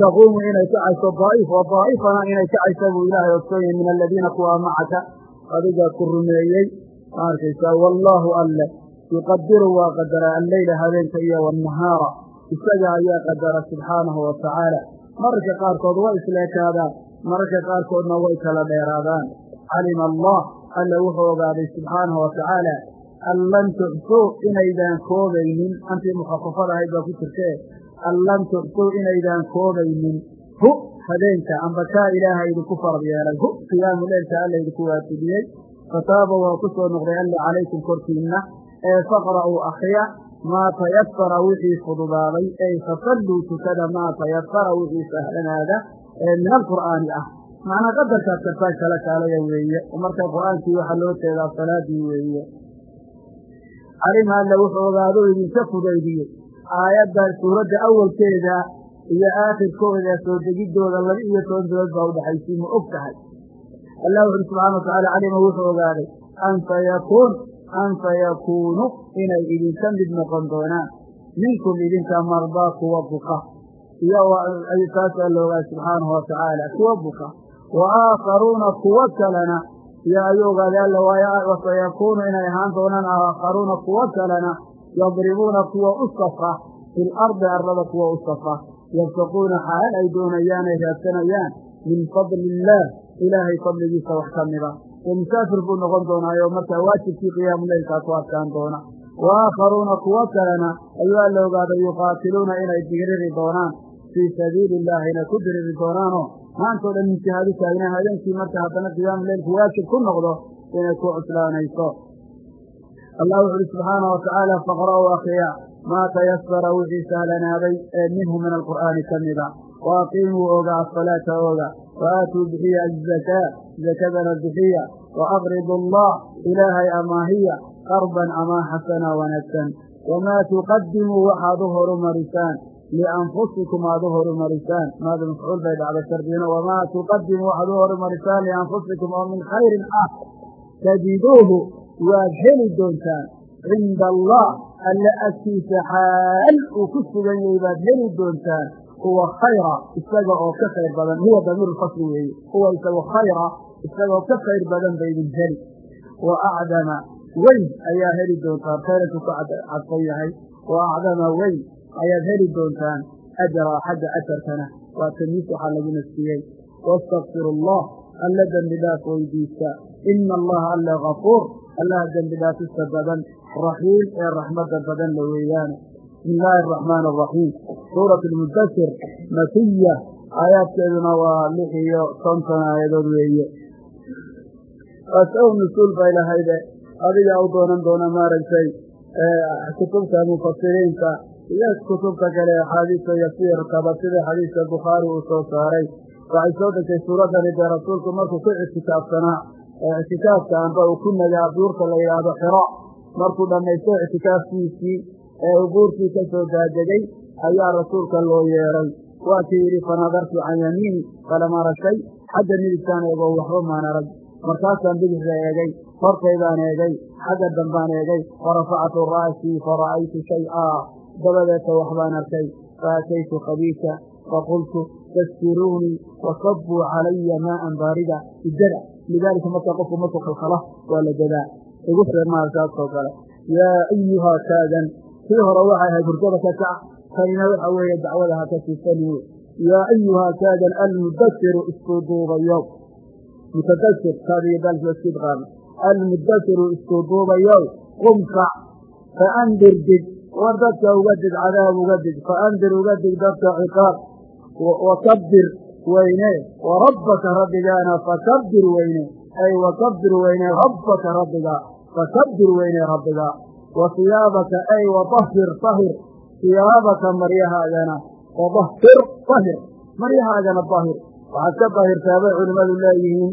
taquumu inay kacayso daa'if wa daa'ifana inay kacayso buu ilaahay ogsoon yahay min aladiina kuwaa macaka. Adiga ku rumeeyey ma arkaysaa wallaahu alle yuqadiru waa qadaraa alleyla habeenka iyo wanahaara isaga ayaa qadara subxaanahu wa tacaala. Mararka qaarkood way isleekaadaan mararka qaarkoodna way kala dheeraadaan. Calima allah alle wuxuu ogaaday subxaanahu wa tacaala an lan tuxsuu inaydaan koobaynin. Antii mukhafafada ahayd baa ku jirtee an lan tuxsuu inaydaan koobaynin. Hu habeenka amba kaa ilaaha idinku farad yeelay. Hu qiyaamu leylka alla idinku waajibiyey. Fataaba waa ku soo noqday alla calaykum korkiinna ee faqra'uu akhriya maa tayasara wixii fududaaday ey fasalluu tukada maa tayasara wixii sahlanaada ee min alqur'aani ah macnaa qadarkaad kartaan kala kaalaya weeye marka qur'aankii waxaa loo jeedaa salaadii weeye. Calima alla wuxuu ogaado idinka fudaydiyey aayadda suuradda awalkeeda iyo aakhirkooda soo degiddooda laba iyo toban bilood baa udhaxaysay ma og tahay. Allah wuxuuri subxana watacala calima wuxuu ogaaday an sayakuun an sayakuunu inay idinka mid noqon doonaan. Minkum idinka mardaa kuwa buka. Iyo taasaa la ogaay subxaanahu watacaala kuwa buka wa aakharuuna kuwo kalena iyo ayuu ogaaday alla wasayakuunu inay ahaan doonaan aakharuuna kuwo kalena yadribuuna kuwa u safra fi lardi arlada kuwa u safra yabtaquuna xaal ay doonayaan ay raadsanayaan min fadli illaah ilaahay fadligiisa wax ka mida oo musaafir buu noqon doonaayo markaa waajibkii qiyaamu leylkaa ku adkaan doona wa aakharuuna kuwo kalena ayuu alla ogaaday yuqaatiluuna inay diriri doonaan fii sabiili illaahi inay ku diriri doonaanoo maantao dhan intihaadu taagnaan habeenkii marka haddana qiyaamu leylku waajib ku noqdo inay ku cuslaanayso. Allah wuxu uhi subxaana watacaala faqra'uu akriya maa tayasara wixii sahlanaaday ee minhu min alqur'aani ka mida wa aqiimuu oga asalaata oga. Wa aatuu bixiya azakaa zakadana bixiya wa aqridu allah ilaahay amaahiya qarban amaa xasana wanaagsan. Wamaa tuqadimuu waxaad u horumarisaan lianfusikum aad u horumarisaan maada mafcuul bay dhacda shardiina wamaa tuqadimuu waxaad u horumarisaan lianfusikum oo min khayrin ah tajiduuhu waad heli doontaan cinda allah alle agtiisa xaal uu ku sugan yahay baad heli doontaan huwa khayra isaga oo ka khayr badan huwa damiiru fasli weeye huwa isago khayra isagoo ka khayr badan ba idin heli wa ayaa heli doontaan khayranku ka yahay wa acdama weyn ayaad heli doontaan ajra xagga ajarkana waa tamiis waxaa lagu nasiyey. Wastakfiru allah alla dembi dhaaf weydiista. Ina allaha alle gafuur allaha dembi dhaafista badan raxiim ee raxmadda badan la weeyaane bismi illaahi araxmaan araxiim suurat almudasir makiya aayaadkeeduna waa lix iyo konton aayadood weeye. Asaw nusuul bay lahayde adiga u doonan doona maaragtay kutubta mufasiriinta iyo kutubta kale axaadiista iyo siirkaba sida xadiiska bukhaari uu soo saaray. Waxay soo degtay suuraddani dee rasuulku markuu ku ictikaafsanaa ictikaafka amba uu ku nagaa buurta la yidhaahdo xiro. Markuu dhammaysto ictikaafkiisii ee uu buurtii ka soo daadegay ayaa rasuulka loo yeedhay waa kii yidhi fanadartu can yamiini falam ara shay xagga midigtaan eego waxba maan arag. Markaasaan bidixda eegay hortaydaan eegay xagga dambaan eegay farafactu ra'sii fara'aytu shay-a dabadeeta waxbaan arkay. Faataytu khabiisa faqultu daskiruunii wasabuu calaya maaan baarida. Idada lidaalika markaa qofku markuu khalkhalo waa la dadaa igu fir maalkaasoo kale yaa ayuhaa kaadan kii hore waxay ahayd hurdada ka kac tanina waxa weeye dacwada ha ka siisani. Wey yaa ayuhaa kaadan almudasiru isku duubayow mutadasir qumkac faandir dig war dadka uga dig cadaab uga dig faandir uga dig dadka ciqaab. Wakabir weyne warabbaka rabbigaana fakabir weyne. Ay wakabir weyne rabbaka rabbiga fakabir weyne rabbiga. Wa siyaabaka ay wadahir tahir siyaabaka maryahaagana wadahir tahir maryahaagana dahir waxaad ka dahirtaa bay culimmadu leeyihiin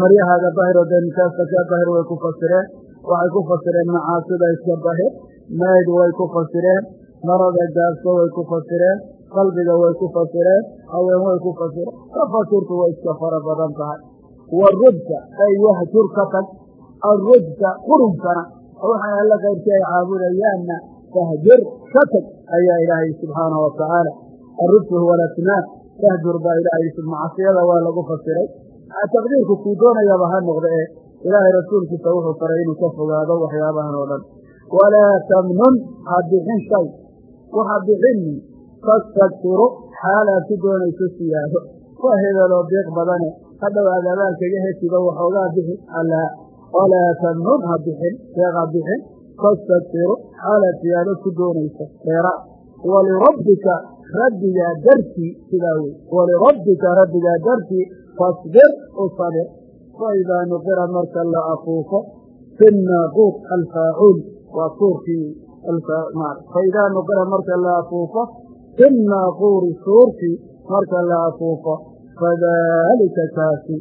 maryahaaga dahiro dee nisaasta ka dahir way ku fasireen waxay ku fasireen macaasida iska dahir mayd way ku fasireen marada gaabso way ku fasireen qalbiga way ku fasireen haween way ku fasireen tafasirtu way iska fara badan tahay warujsa ay wahjur ka tag arujsa qurunkana waxay alla kayrkii ay caabudayaanna fahjur ka tag ayaa ilaahay subxaanahu watacaala arujsu huwa alasnaan fahjur baa ilaahay macasiyada waa lagu fasiray. Taqdiirku kuu doonayaba ha noqda ee ilaahay rasuulkiisa wuxuu faray inuu ka fogaado waxyaabahan oo dhan. Walaa tamnun ha bixin shay. Waxa bixini tastakfiru xaalaad ku doonayso siyaado. Waa hebeloo biiq badane. Hadhow aad abaalkaga hesido waxoogaa bixi allaa walaa tamnun ha bixin. Deeq ha bixin. Tastakfiru xaalaad siyaado ku doonayso dheera. Walirabbika rabbigaa dartii sidaa wey walirabbika rabbigaa dartii fasbir u sabir faidaa nuqira marka la afuufo fi naaquuq alfaacuul waa suurkii faidaa nuqira marka la afuufo fi naaquuri suurkii marka la afuufo fadaalika kaasi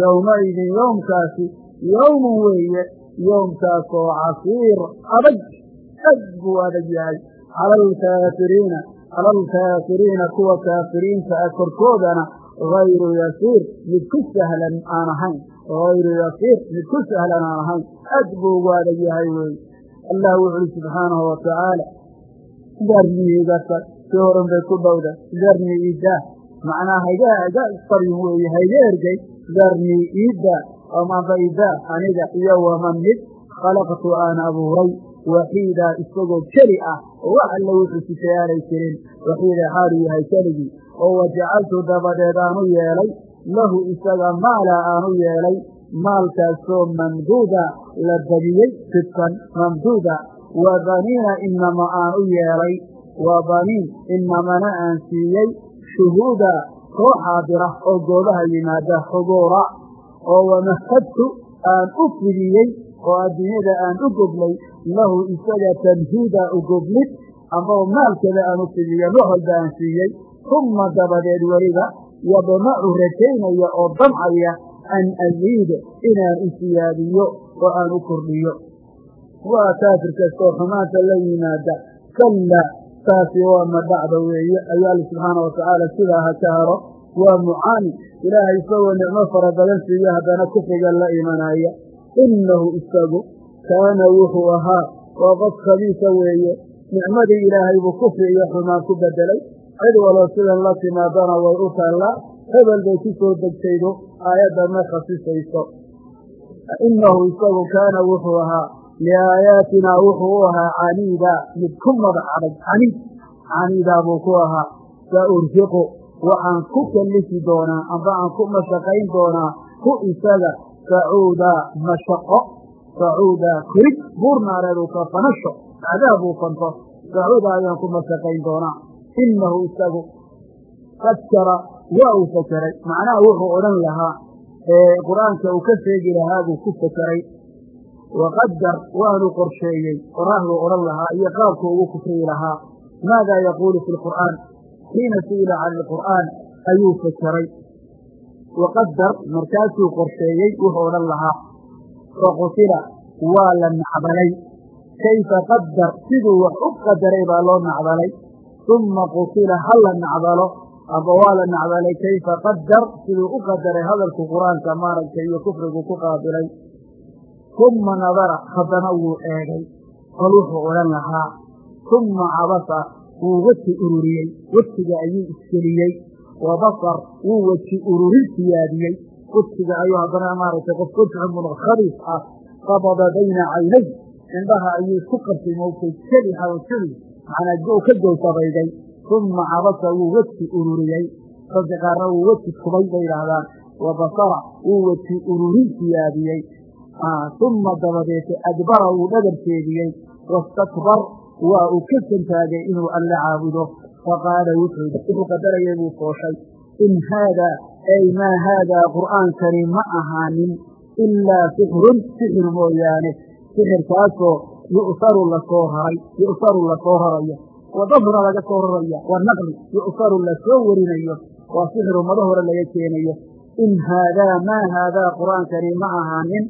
yowmaidin yowmkaasi yowmun weeye yowmkaasoo casiir adag ag buu adag yahay cala alkaafiriina cala kuwa kaafiriinta ah korkoodana hayru yasiir mid ku sahlan aan ahayn hayru yasiir mid ku sahlan aan ahayn aad buu adag yahay wey allah wuxu uhi subxaanahu watacaala darnii iga tag si horan bay ku dhowda darnii idaa macnaa hayga iga faryin weeye hayga ergey darnii idaa amaba idaa aniga iyo waman mid khalaqtu aan abuuray waxiidaa isagoo keli ah oo wax alla wuxuu sitay aanay jirin waxiida xaalu yahay keligii oo wajacaltu dabadeed aanu yeelay lahu isaga maala aanu yeelay maalkaasoo mamduuda la badiyey sidkan mamduuda wa baniina inama aan u yeelay wa baniin inamana aan siiyey shuhuuda koo xaadira oo goobaha yimaada xuduura oo wamahadtu aan u fidiyey oo adduunyada aan u goglay lahu isaga tamhiida u goglid ama maalkada aan u fidiye wax walba aan siiyey uma dabadeed weliba yadmacu rajaynaya oo damcaya an aziid inaan u siyaadiyo oo aan u kordhiyo. Waa kaafir kastoo xumaanta la yimaada. Kalla taasi waa madhacda weeye. Ayaa alla subxaana watacaala sidaa ha ka haro waa mucaani. Ilaahay isagoo nicmo fara badan siiyo haddana kufriga la imanaya innahu isagu kaana wuxuu ahaa waa qof khabiisa weeye. Nicmadii ilaahay kufri iyo xumaan ku bedelay cid waloo sidan la timaadana way u taallaa hebel bay ku soo degtaydo aayadda ma khasisayso. Innahu isagu kaana wuxuu ahaa liaayaatinaa wuxuu u ahaa caniida mid ku madax adag caniid caniidaa buu ku ahaa. Sa urfiqu waxaan ku kallifi doonaa amba aan ku mashaqayn doonaa ku isaga sacuudaa mashaqo. Sacuudaa kurig buurnaareedu ka fanasho cadaab uu fanto. Sacuuda ayaan ku mashaqayn doonaa innahu isagu fakara waa uu fakeray macnaha wuxuu odhan lahaa qur'aanka uu ka sheegi lahaa buu ku fakeray waqadar waanu qorsheeyey qoraahduu odhan lahaa iyo qaabku ugu kufriyi lahaa maadaa yaquulu fi lqur'aan xiina su'ila can ilqur'aan ayuu fakeray waqadar markaasuu qorsheeyey wuxuu odhan lahaa faqutila waa la nacdalay kayfa qadar siduu wax u qadaray baa loo nacdalay uma qutila ha la nacdalo amba waa la nacdalay kayfa qadar siduu u qadaray hadalku qur'aanka maaragtay iyo kufrigu ku qaabilay. Uma nadara haddana wuu eegay qol wuxuu odhan lahaa uma cabasa wuu weji ururiyey wejiga ayuu isgeliyey wa basar wuu weji ururin siyaadiyey. Wejiga ayuu haddana maaragtay qof wejxumun khabiis ah qabada bayna caynay indhaha ayuu isku qabtay moogtay kelixa oo keli macnaa u ka gowsabayday uma cabasa wuu weji ururiyey dadka qaarna wuu weji tubay bay yidhaahdaan. Wa basara wuu weji ururin siyaadiyey uma dabadeete adbara wuu dhagar jeediyey wastakbar waa uu ka santaagay inuu alle caabudo. Faqaala wuxuu qadarayay buu fooshay in haadaa ay maa haadaa qur'aankani ma ahaanin ilaa sixrun sixir mooyaane. Sixirkaasoo yu'saru la soo raray yu'saru la soo rarayo wadafra laga soo raraya waa naqli yu'saru la soo warinayo waa sixir ummado hore laga keenayo in haadaa maa haadaa qur'aankani ma ahaanin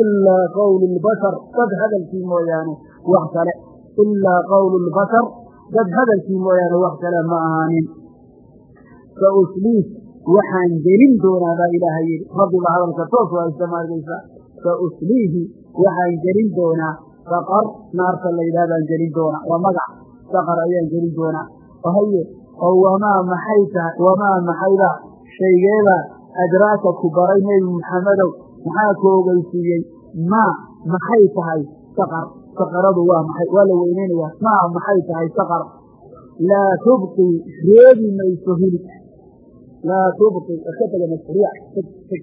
ilaa qowlu lbashar dad hadalkii mooyaane wax kale ilaa qowlu lbashar dad hadalkii mooyaane wax kale ma ahaanin sa usliih waxaan gelin doonaa baa ilaahay yidhi rabbiba hadalka toos waa isamaargaysaa sa usliihi waxaan gelin doonaa saqar naarta layidhaha baan gelin doonaa waa magac. Saqar ayaan gelin doonaa haye. Oo wamaa maxay tahay wamaa maxayba shaygeeda adraaka ku baray nebi maxamedow maxaa ku ogeysiiyey? Maa maxay tahay saqar saqaradu waa maxay? Waa la weyneynayaa maa maxay tahay saqar laa tubqi reebi mayso hilib. Laa tubqi iska tega masriic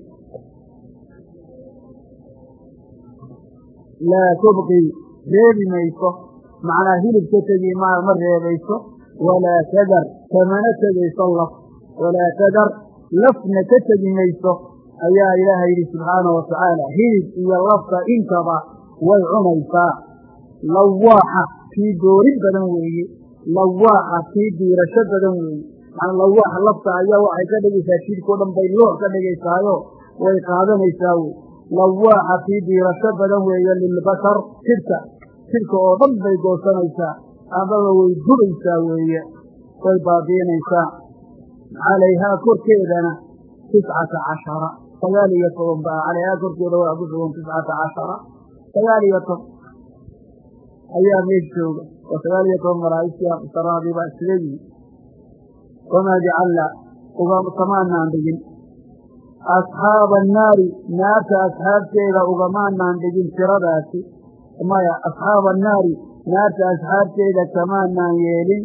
laa tubqi reebi mayso. Macnaa hilib ka tegi ma ma reebayso. Walaa tadar kamana tegayso laf. Walaa tadar lafna ka tegi mayso. Ayaa ilaaha yidhi subxaanahu watacaala hilib iyo lafta intaba way cunaysaa. Lawaaxa kii doorin badan weeye lawaaxa kii diirasho badan weeye macnaa lawaaxa lafta ayaa waxay ka dhigaysaa jidhkao dhan bay loox ka dhigaysaayo way qaadanaysaa wey lawaaxa kii diirasho badan weeye lilbashar jidhka. Jidhka oo dhan bay goosanaysaa amaba way gubaysaa weeye way baabiinaysaa calayhaa korkeedana tiscata cashara sagaal iyo toban baa calayhaa korkeeda waa ku sugan tiscata cashara. Sagaal iyo toban ayaa meesha jooga oo sagaal iyo toban malaa'igtii aqsaraadii baa iskaga yimi wamaa jacalna ugamaanaan dhigin asxaaba annaari naarta asxaabteeda ugamaanaan dhigin tiradaasi maya asxaaba annaari naarta asxaabteeda kamaanaan yeelin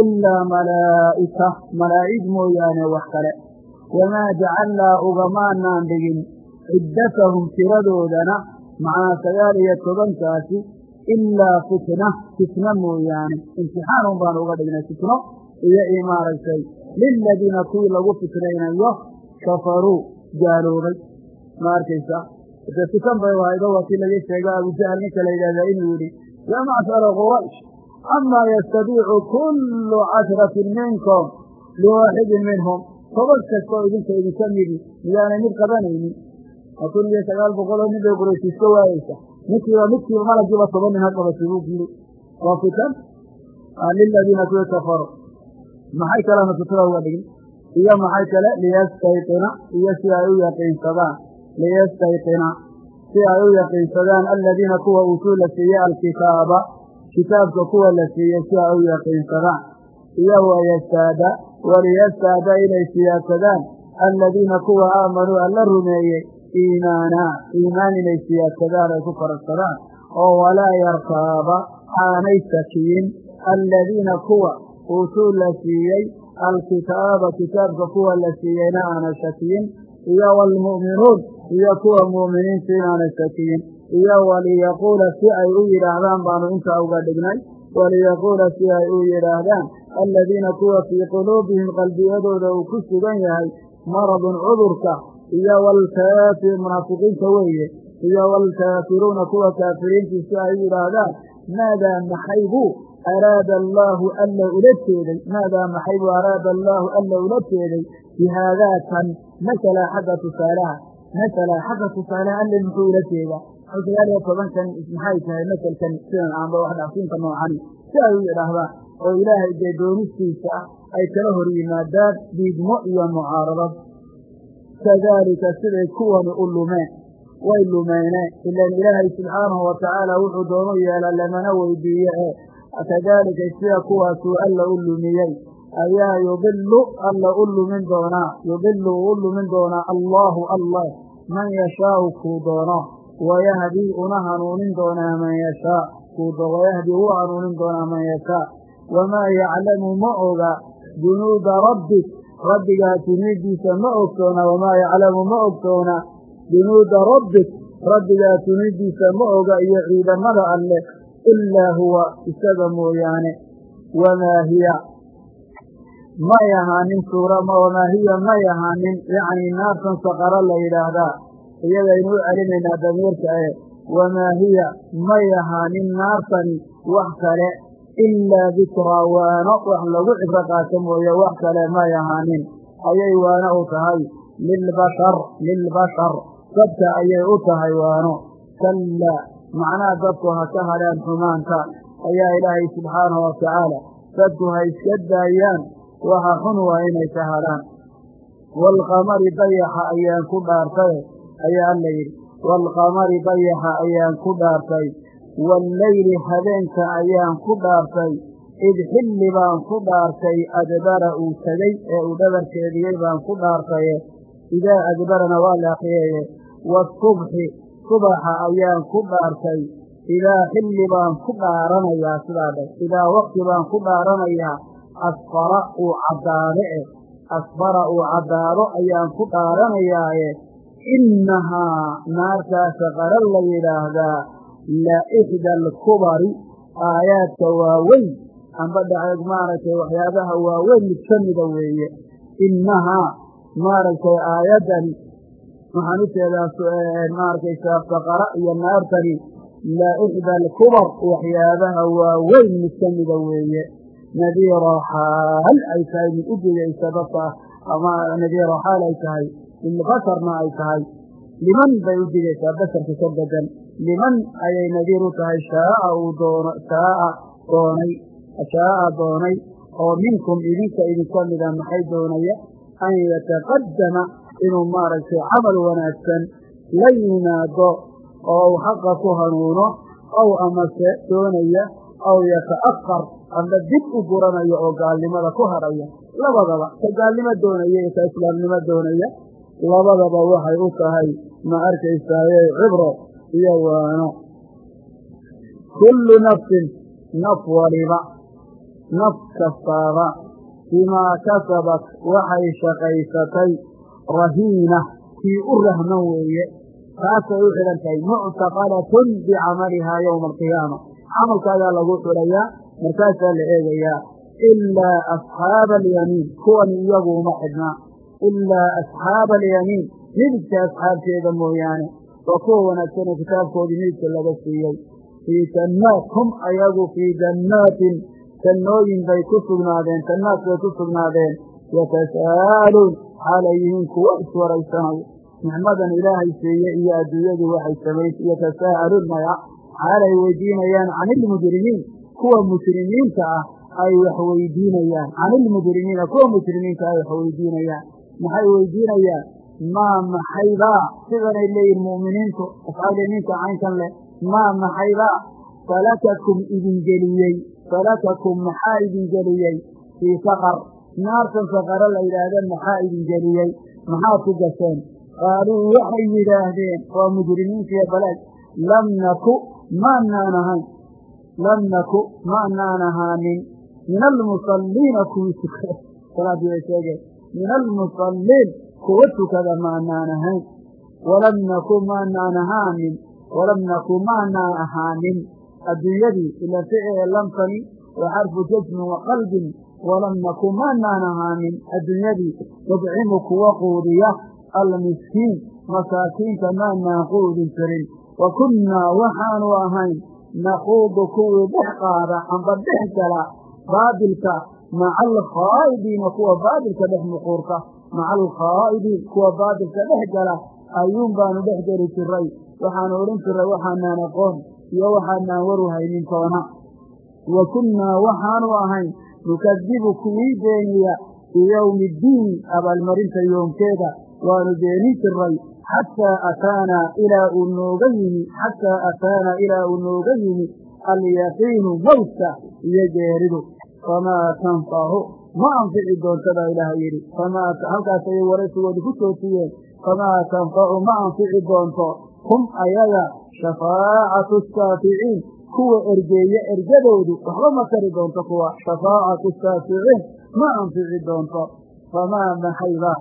ilaa malaa'ika malaa'ig mooyaane wax kale wamaa jacalnaa ugamaanaan dhigin ciddatahum tiradoodana macnaa sagaal iyo tobankaasi ilaa fitna fitna mooyaane imtixaan un baan uga dhignay fitno iyo i maaragtay liladiina kuwii lagu fitnaynayo kafaruu gaaloobay ma arkaysaa de fitan bay wahaydo waa kii laga sheega abujahal ninka la yidhahdaa inuu yidhi yaa macshara quraysh amaa yastadiicu kullu cashratin minkum liwaaxidin minhum. Toban kastoo idinka idinka midi miyaanay mid qabanaynin waa kun iyo sagaal boqoloo nin bay quraysh iska waayeysa ninkiiba midkiiba malagiiba toban nin ha qabatay buu yidhi waa fitan? Liladiina kuwi kafaru. Maxay kalena fitna uga dhigin iyo maxay kale? Liyastayqina. Iyo si ay u yaqiinsadaan. Liyastayqina. Si ay u yaqiinsadaan aladiina kuwa uutuu la siiyey alkitaaba. Kitaabka kuwa la siiyey si ay u yaqiinsadaan. Iyo wayastaada waliyastaada inay siyaadsadaan aladiina kuwa aamanuu alla rumeeyey iimaana. Iimaan inay siyaadsadaan ay ku faragsadaan oo walaa yartaaba aanay sakiyin aladiina kuwa uutuu la siiyey alkitaaba kitaabka kuwa la siiyeyna aanay shakiyin iyo waalmu'minuun iyo kuwa mu'miniinta inaanay shakiyin iyo waliyaquula si ay u yidhaahdaan baanu intaa uga dhignay waliyaquula si ay u yidhaahdaan aladiina kuwa fii quluubihim qalbiyadooda uu ku sugan yahay maradun cudurka iyo waalkaafir munaafiqiinta weeye iyo waalkaafiruuna kuwa kaafiriintii si ay u yidhaahdaan maadaa maxay buu araada allaahu alla ula jeeday maadaa maxay buu araada allaahu alla ula jeeday bihaadaa kan masala xagga tusaalaha masala xagga tusaalaha alle muxuu ula jeedaa sagaal iyo tobankan maxay tahay maselkan sidan aanba wax dhacsiinta noocani si ay u yidhaahdaan oo ilaahay dee doonistiisa ah ay kala hor yimaadaan diidmo iyo mucaaradad kadaalika siday kuwani u lumeen way lumeene ilan ilaahay subxaanahu watacaala wuxuu doono yeela lamana weydiiye ee kadaalika sida kuwaasuu alla u lumiyey ayaa yudilu alla u lumin doonaa yudilu uu u lumin doonaa allaahu allah. Man yashaau kuu doono. Wayahdii una hanuunin doonaa man yashaa. Wayahdii u hanuunin doonaa man yashaa. Wamaa yaclamu ma oga. Junuuda rabbik rabbigaa tunidiisa ma ogsoona wamaa yaclamu ma ogsoona junuuda rabbik rabbigaa tunidiisa ma oga iyo ciidamada alleh ilaa huwa isaga mooyaane wamaa hiya may ahaanin suura wamaa hiya may ahaanin yacni naartan saqaro la yidhaahdaa iyadaynu u celinaynaa damiirka ee wamaa hiya may ahaanin naartani wax kale ilaa dikraa waano wax lagu cibro qaato mooye wax kale may ahaanin ayay waano u tahay lilbashar lilbashar dadka ayay u tahay waano kallaa macnaha dadku ha ka hadhaan xumaanta ayaa ilaahay subxaanahu watacaala dadku ha iska daayaan waxa xun waa inay ka hadhaan waalqamari dayaxa ayaan ku dhaartay ayaa alla yidhi. Waalqamari dayaxa ayaan ku dhaartay walleyli habeenka ayaan ku dhaartay id xilli baan ku dhaartay adbara uu tegey ee uu dhabarkeediyey baan ku dhaartaye idaa adbarana waa la akriyeye wasubxi subaxa ayaan ku dhaartay idaa xilli baan ku dhaaranayaa sidaa dhe idaa waqti baan ku dhaaranayaa asfara uu caddaado eh. Asfara uu caddaado ayaan ku dhaaranayaaye innahaa naartaa saqara la yidhaahdaa la ixda alkubari aayaadka waaweyn amba dhaceeg maaragtay waxyaabaha waaweyn mid ka mida weeye. Innahaa maaragtay aayaddani waxaan u jeedaa maaragtay saqara iyo naartani la ixda alkubar waxyaabaha waaweyn mid ka mida weeye. Nadiira xaal ay tahay mid u digaysa dadka ama nadiira xaal ay tahay lilbasharna ay tahay. Liman bay u digaysaa basharka ka bedan liman ayay nadiir u tahay shaaa uu doono shaaa doonay shaaa doonay. Oo minkum idinka idinka mida maxay doonaya? An yataqadama inuu maaragtay camal wanaagsan la yimaado oo uu xaqa ku hanuuno ow amase doonaya aw yata'akar amba dib u guranayo oo gaalnimada ku hadhaya labadaba ka gaalnimo doonaya iyo ka islaamnimo doonaya labadaba waxay u tahay ma arkaysaaye cibro iyo waano. Kullu nafsin naf waliba naf kastaaba bimaa kasabat waxay shaqaysatay rahiina kii u rahman weeye. Taasay u xidhan tahay muctaqalatun bicamalihaa yowma alqiyaama. Camalkaagaa lagu xidhayaa markaasaa la eegayaa ilaa asxaaba alyamiin kuwan iyagu uma xidhnaa ilaa asxaaba alyamiin midigta asxaabteeda mooyaane waa kuwa wanaagsanee kitaabkoodii midigta laga siiyey. Fii jannaat hum ayagu fii jannaatin jannooyin bay ku sugnaadeen jannaat bay ku sugnaadeen yatasa'aaluun xaalay yihiin kuwo iswaraysanayo nicmadan ilaahay siiye iyo adduunyadu waxay samays yatasaa'aluun maya xaalay weydiinayaan can ilmujrimiin kuwa mujrimiinta ah ay wax weydiinayaan can ilmujrimiina kuwa mujrimiinta ay wax weydiinayaan maxay weydiinayaan maa maxaybaa sidanay leeyihiin mu'miniintu asxaabyamiinka caynkan leh maa maxaybaa salakakum idin geliyey salakakum maxaa idin geliyey fii saqar naartan saqaro la yidhaahda maxaa idin geliyey? Maxaad ku gasheen qaaluu waxay yidhaahdeen waa mujrimiintiiyo balaag. Lam naku maanaan ahayn. Lam naku maanaan ahaanin. Min almusalliina kuwii tukada. Salaadii bay sheegeen. Min almusalliin kuwa tukada maanaan ahayn. Walam naku maanaan ahaanin. Walam naku maanaan ahaanin. Adduunyadii ila ficile lamtani wa xarfu jasmin wa qalbin walam naku maanaan ahaanin adduunyadii nudcimu kuwa quudiya almiskiin masaakiinta maanaan quudin jirin wa kunnaa waxaanu ahayn naquudu kuwii dhex qaada amba dhex gala baabilka maca alkhaa'idiina kuwa baabilka dhex muquurka maca alkhaa'idiin kuwa baabilka dhex gala ayuun baanu dhex geli jiray waxaanu odhan jiray waxaanaan aqoon iyo waxaanaan waru haynin wa kunnaa waxaanu ahayn nukadibu kuwii beeniya biyowmi iddiin abaalmarinta yoomkeeda waanu beenin jiray xataa ataanaa ilaa uu nooga yimi xataa ataanaa ilaa uu nooga yimi alyaqiinu mawtka iyo geeridu famaa tanfacu ma anfici doonta baa ilaaha yidhi halkaas ayay waraysigooda ku joojiyeen famaa tanfacu ma anfici doonto hum ayaga shafaacatu shaaficiin kuwa ergeeye ergadoodu waxba ma tari doonto kuwa shafaacatu shaaficiin ma anfici doonto. Famaa maxayba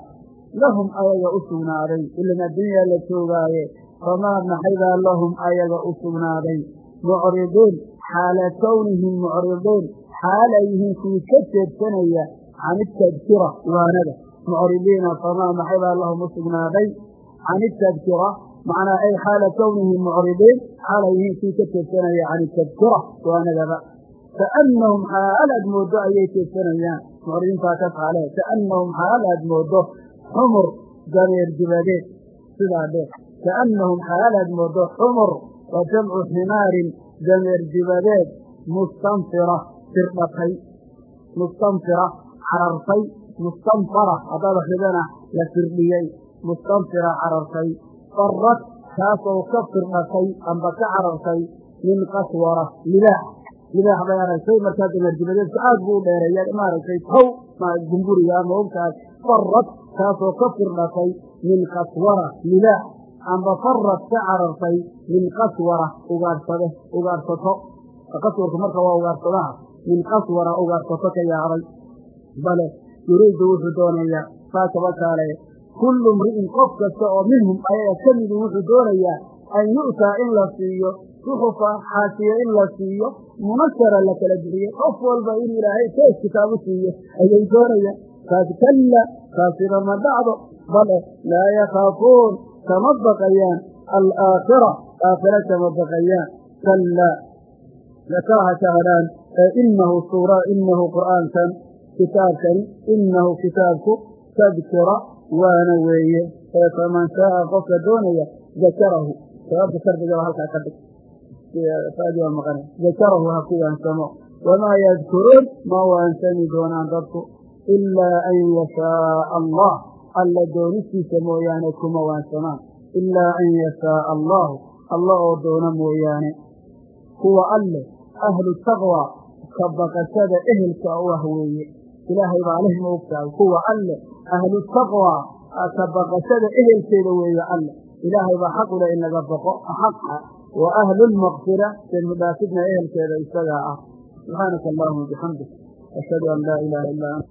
lahum ayaga u sugnaaday. Ilan adduunyaa la joogaaye famaa maxaybaa lahum ayaga u sugnaaday. Mucridiin xaala kownihim mucridiin xaal ay yihiin kuwii ka jeedsanaya can itadkira waanada. Mucridiina famaa maxaybaa lahum u sugnaaday. Can itadkira macnaa ay xaala kownihim mucridiin xaal ay yihiin kuwii ka jeedsanaya can itadkira waanadaba kaannahum xaal aad mooddo ayay jeedsanayaan mucridiintaa ka faale kaannahum xaal aad mooddo xumur dameer dibadeed sidaa dhe kaannahum xaal aad mooddo xumur wa jamcu ximaarin dameer dibadeed mustanfira firdhatay mustanfira carartay mustanfara haddaad akridana la firdhiyey mustanfira carartay farad kaasoo ka firdhatay amba ka carartay min qaswara libaax libaax bay aragtay markaa dameer dibadeedka aad buu u dheereeya maaragtay tow gumburiga ama ogtahay farad kaasoo ka firdhatay min qaswara libaax amba farad ka carartay min qaswara ugaarsade ugaarsato qaswarku marka waa ugaarsadaha min qaswara ugaarsato ka yaacday bale yuriidu wuxuu doonayaa saakaba kaale kullu mri'in qof kasta oo minhum ayaga ka midu wuxuu doonayaa an yu'taa in la siiyo suxufa xaasiya in la siiyo munashara la kala bixiye qof walba in ilaahay kees kitaabu siiyo ayay doonayaan. Kaasi kalla kaasina ma dhacdo bale laa yakhaafuun kama baqayaan alaakhira aakhira kama baqayaan. Kallaa lakaha kahadhaan inahu suura inahu qur'aankan kitaabkani inahu kitaabku tadkira waana weeye faman shaaa qofka doonaya dakarahu sababta shardigaba halkaa ka dhig. Dakarahu ha ku waansamo wamaa yadkuruun ma waansami doonaan dadku ilaa an yashaaa allah. Alla doonistiisa mooyaane kuma waansamaan. Ilaa an yashaaa allahu. Alla oo doona mooyaane. Kuwa alleh ahlu taqwa ka baqashada ehelka u ah weeye. Ilaahay baa leh ma ogtahay. Kuwa alleh ahlu taqwa ka baqashada ehelkeeda weeye alleh ilaahay baa xaq u leh in laga baqo xaqa wa ahlu lmaqfira dhaafidna ehelkeeda isagaa ah subxaanaka allahuma bixamdik ashhadu an laa ilaaha illaa ant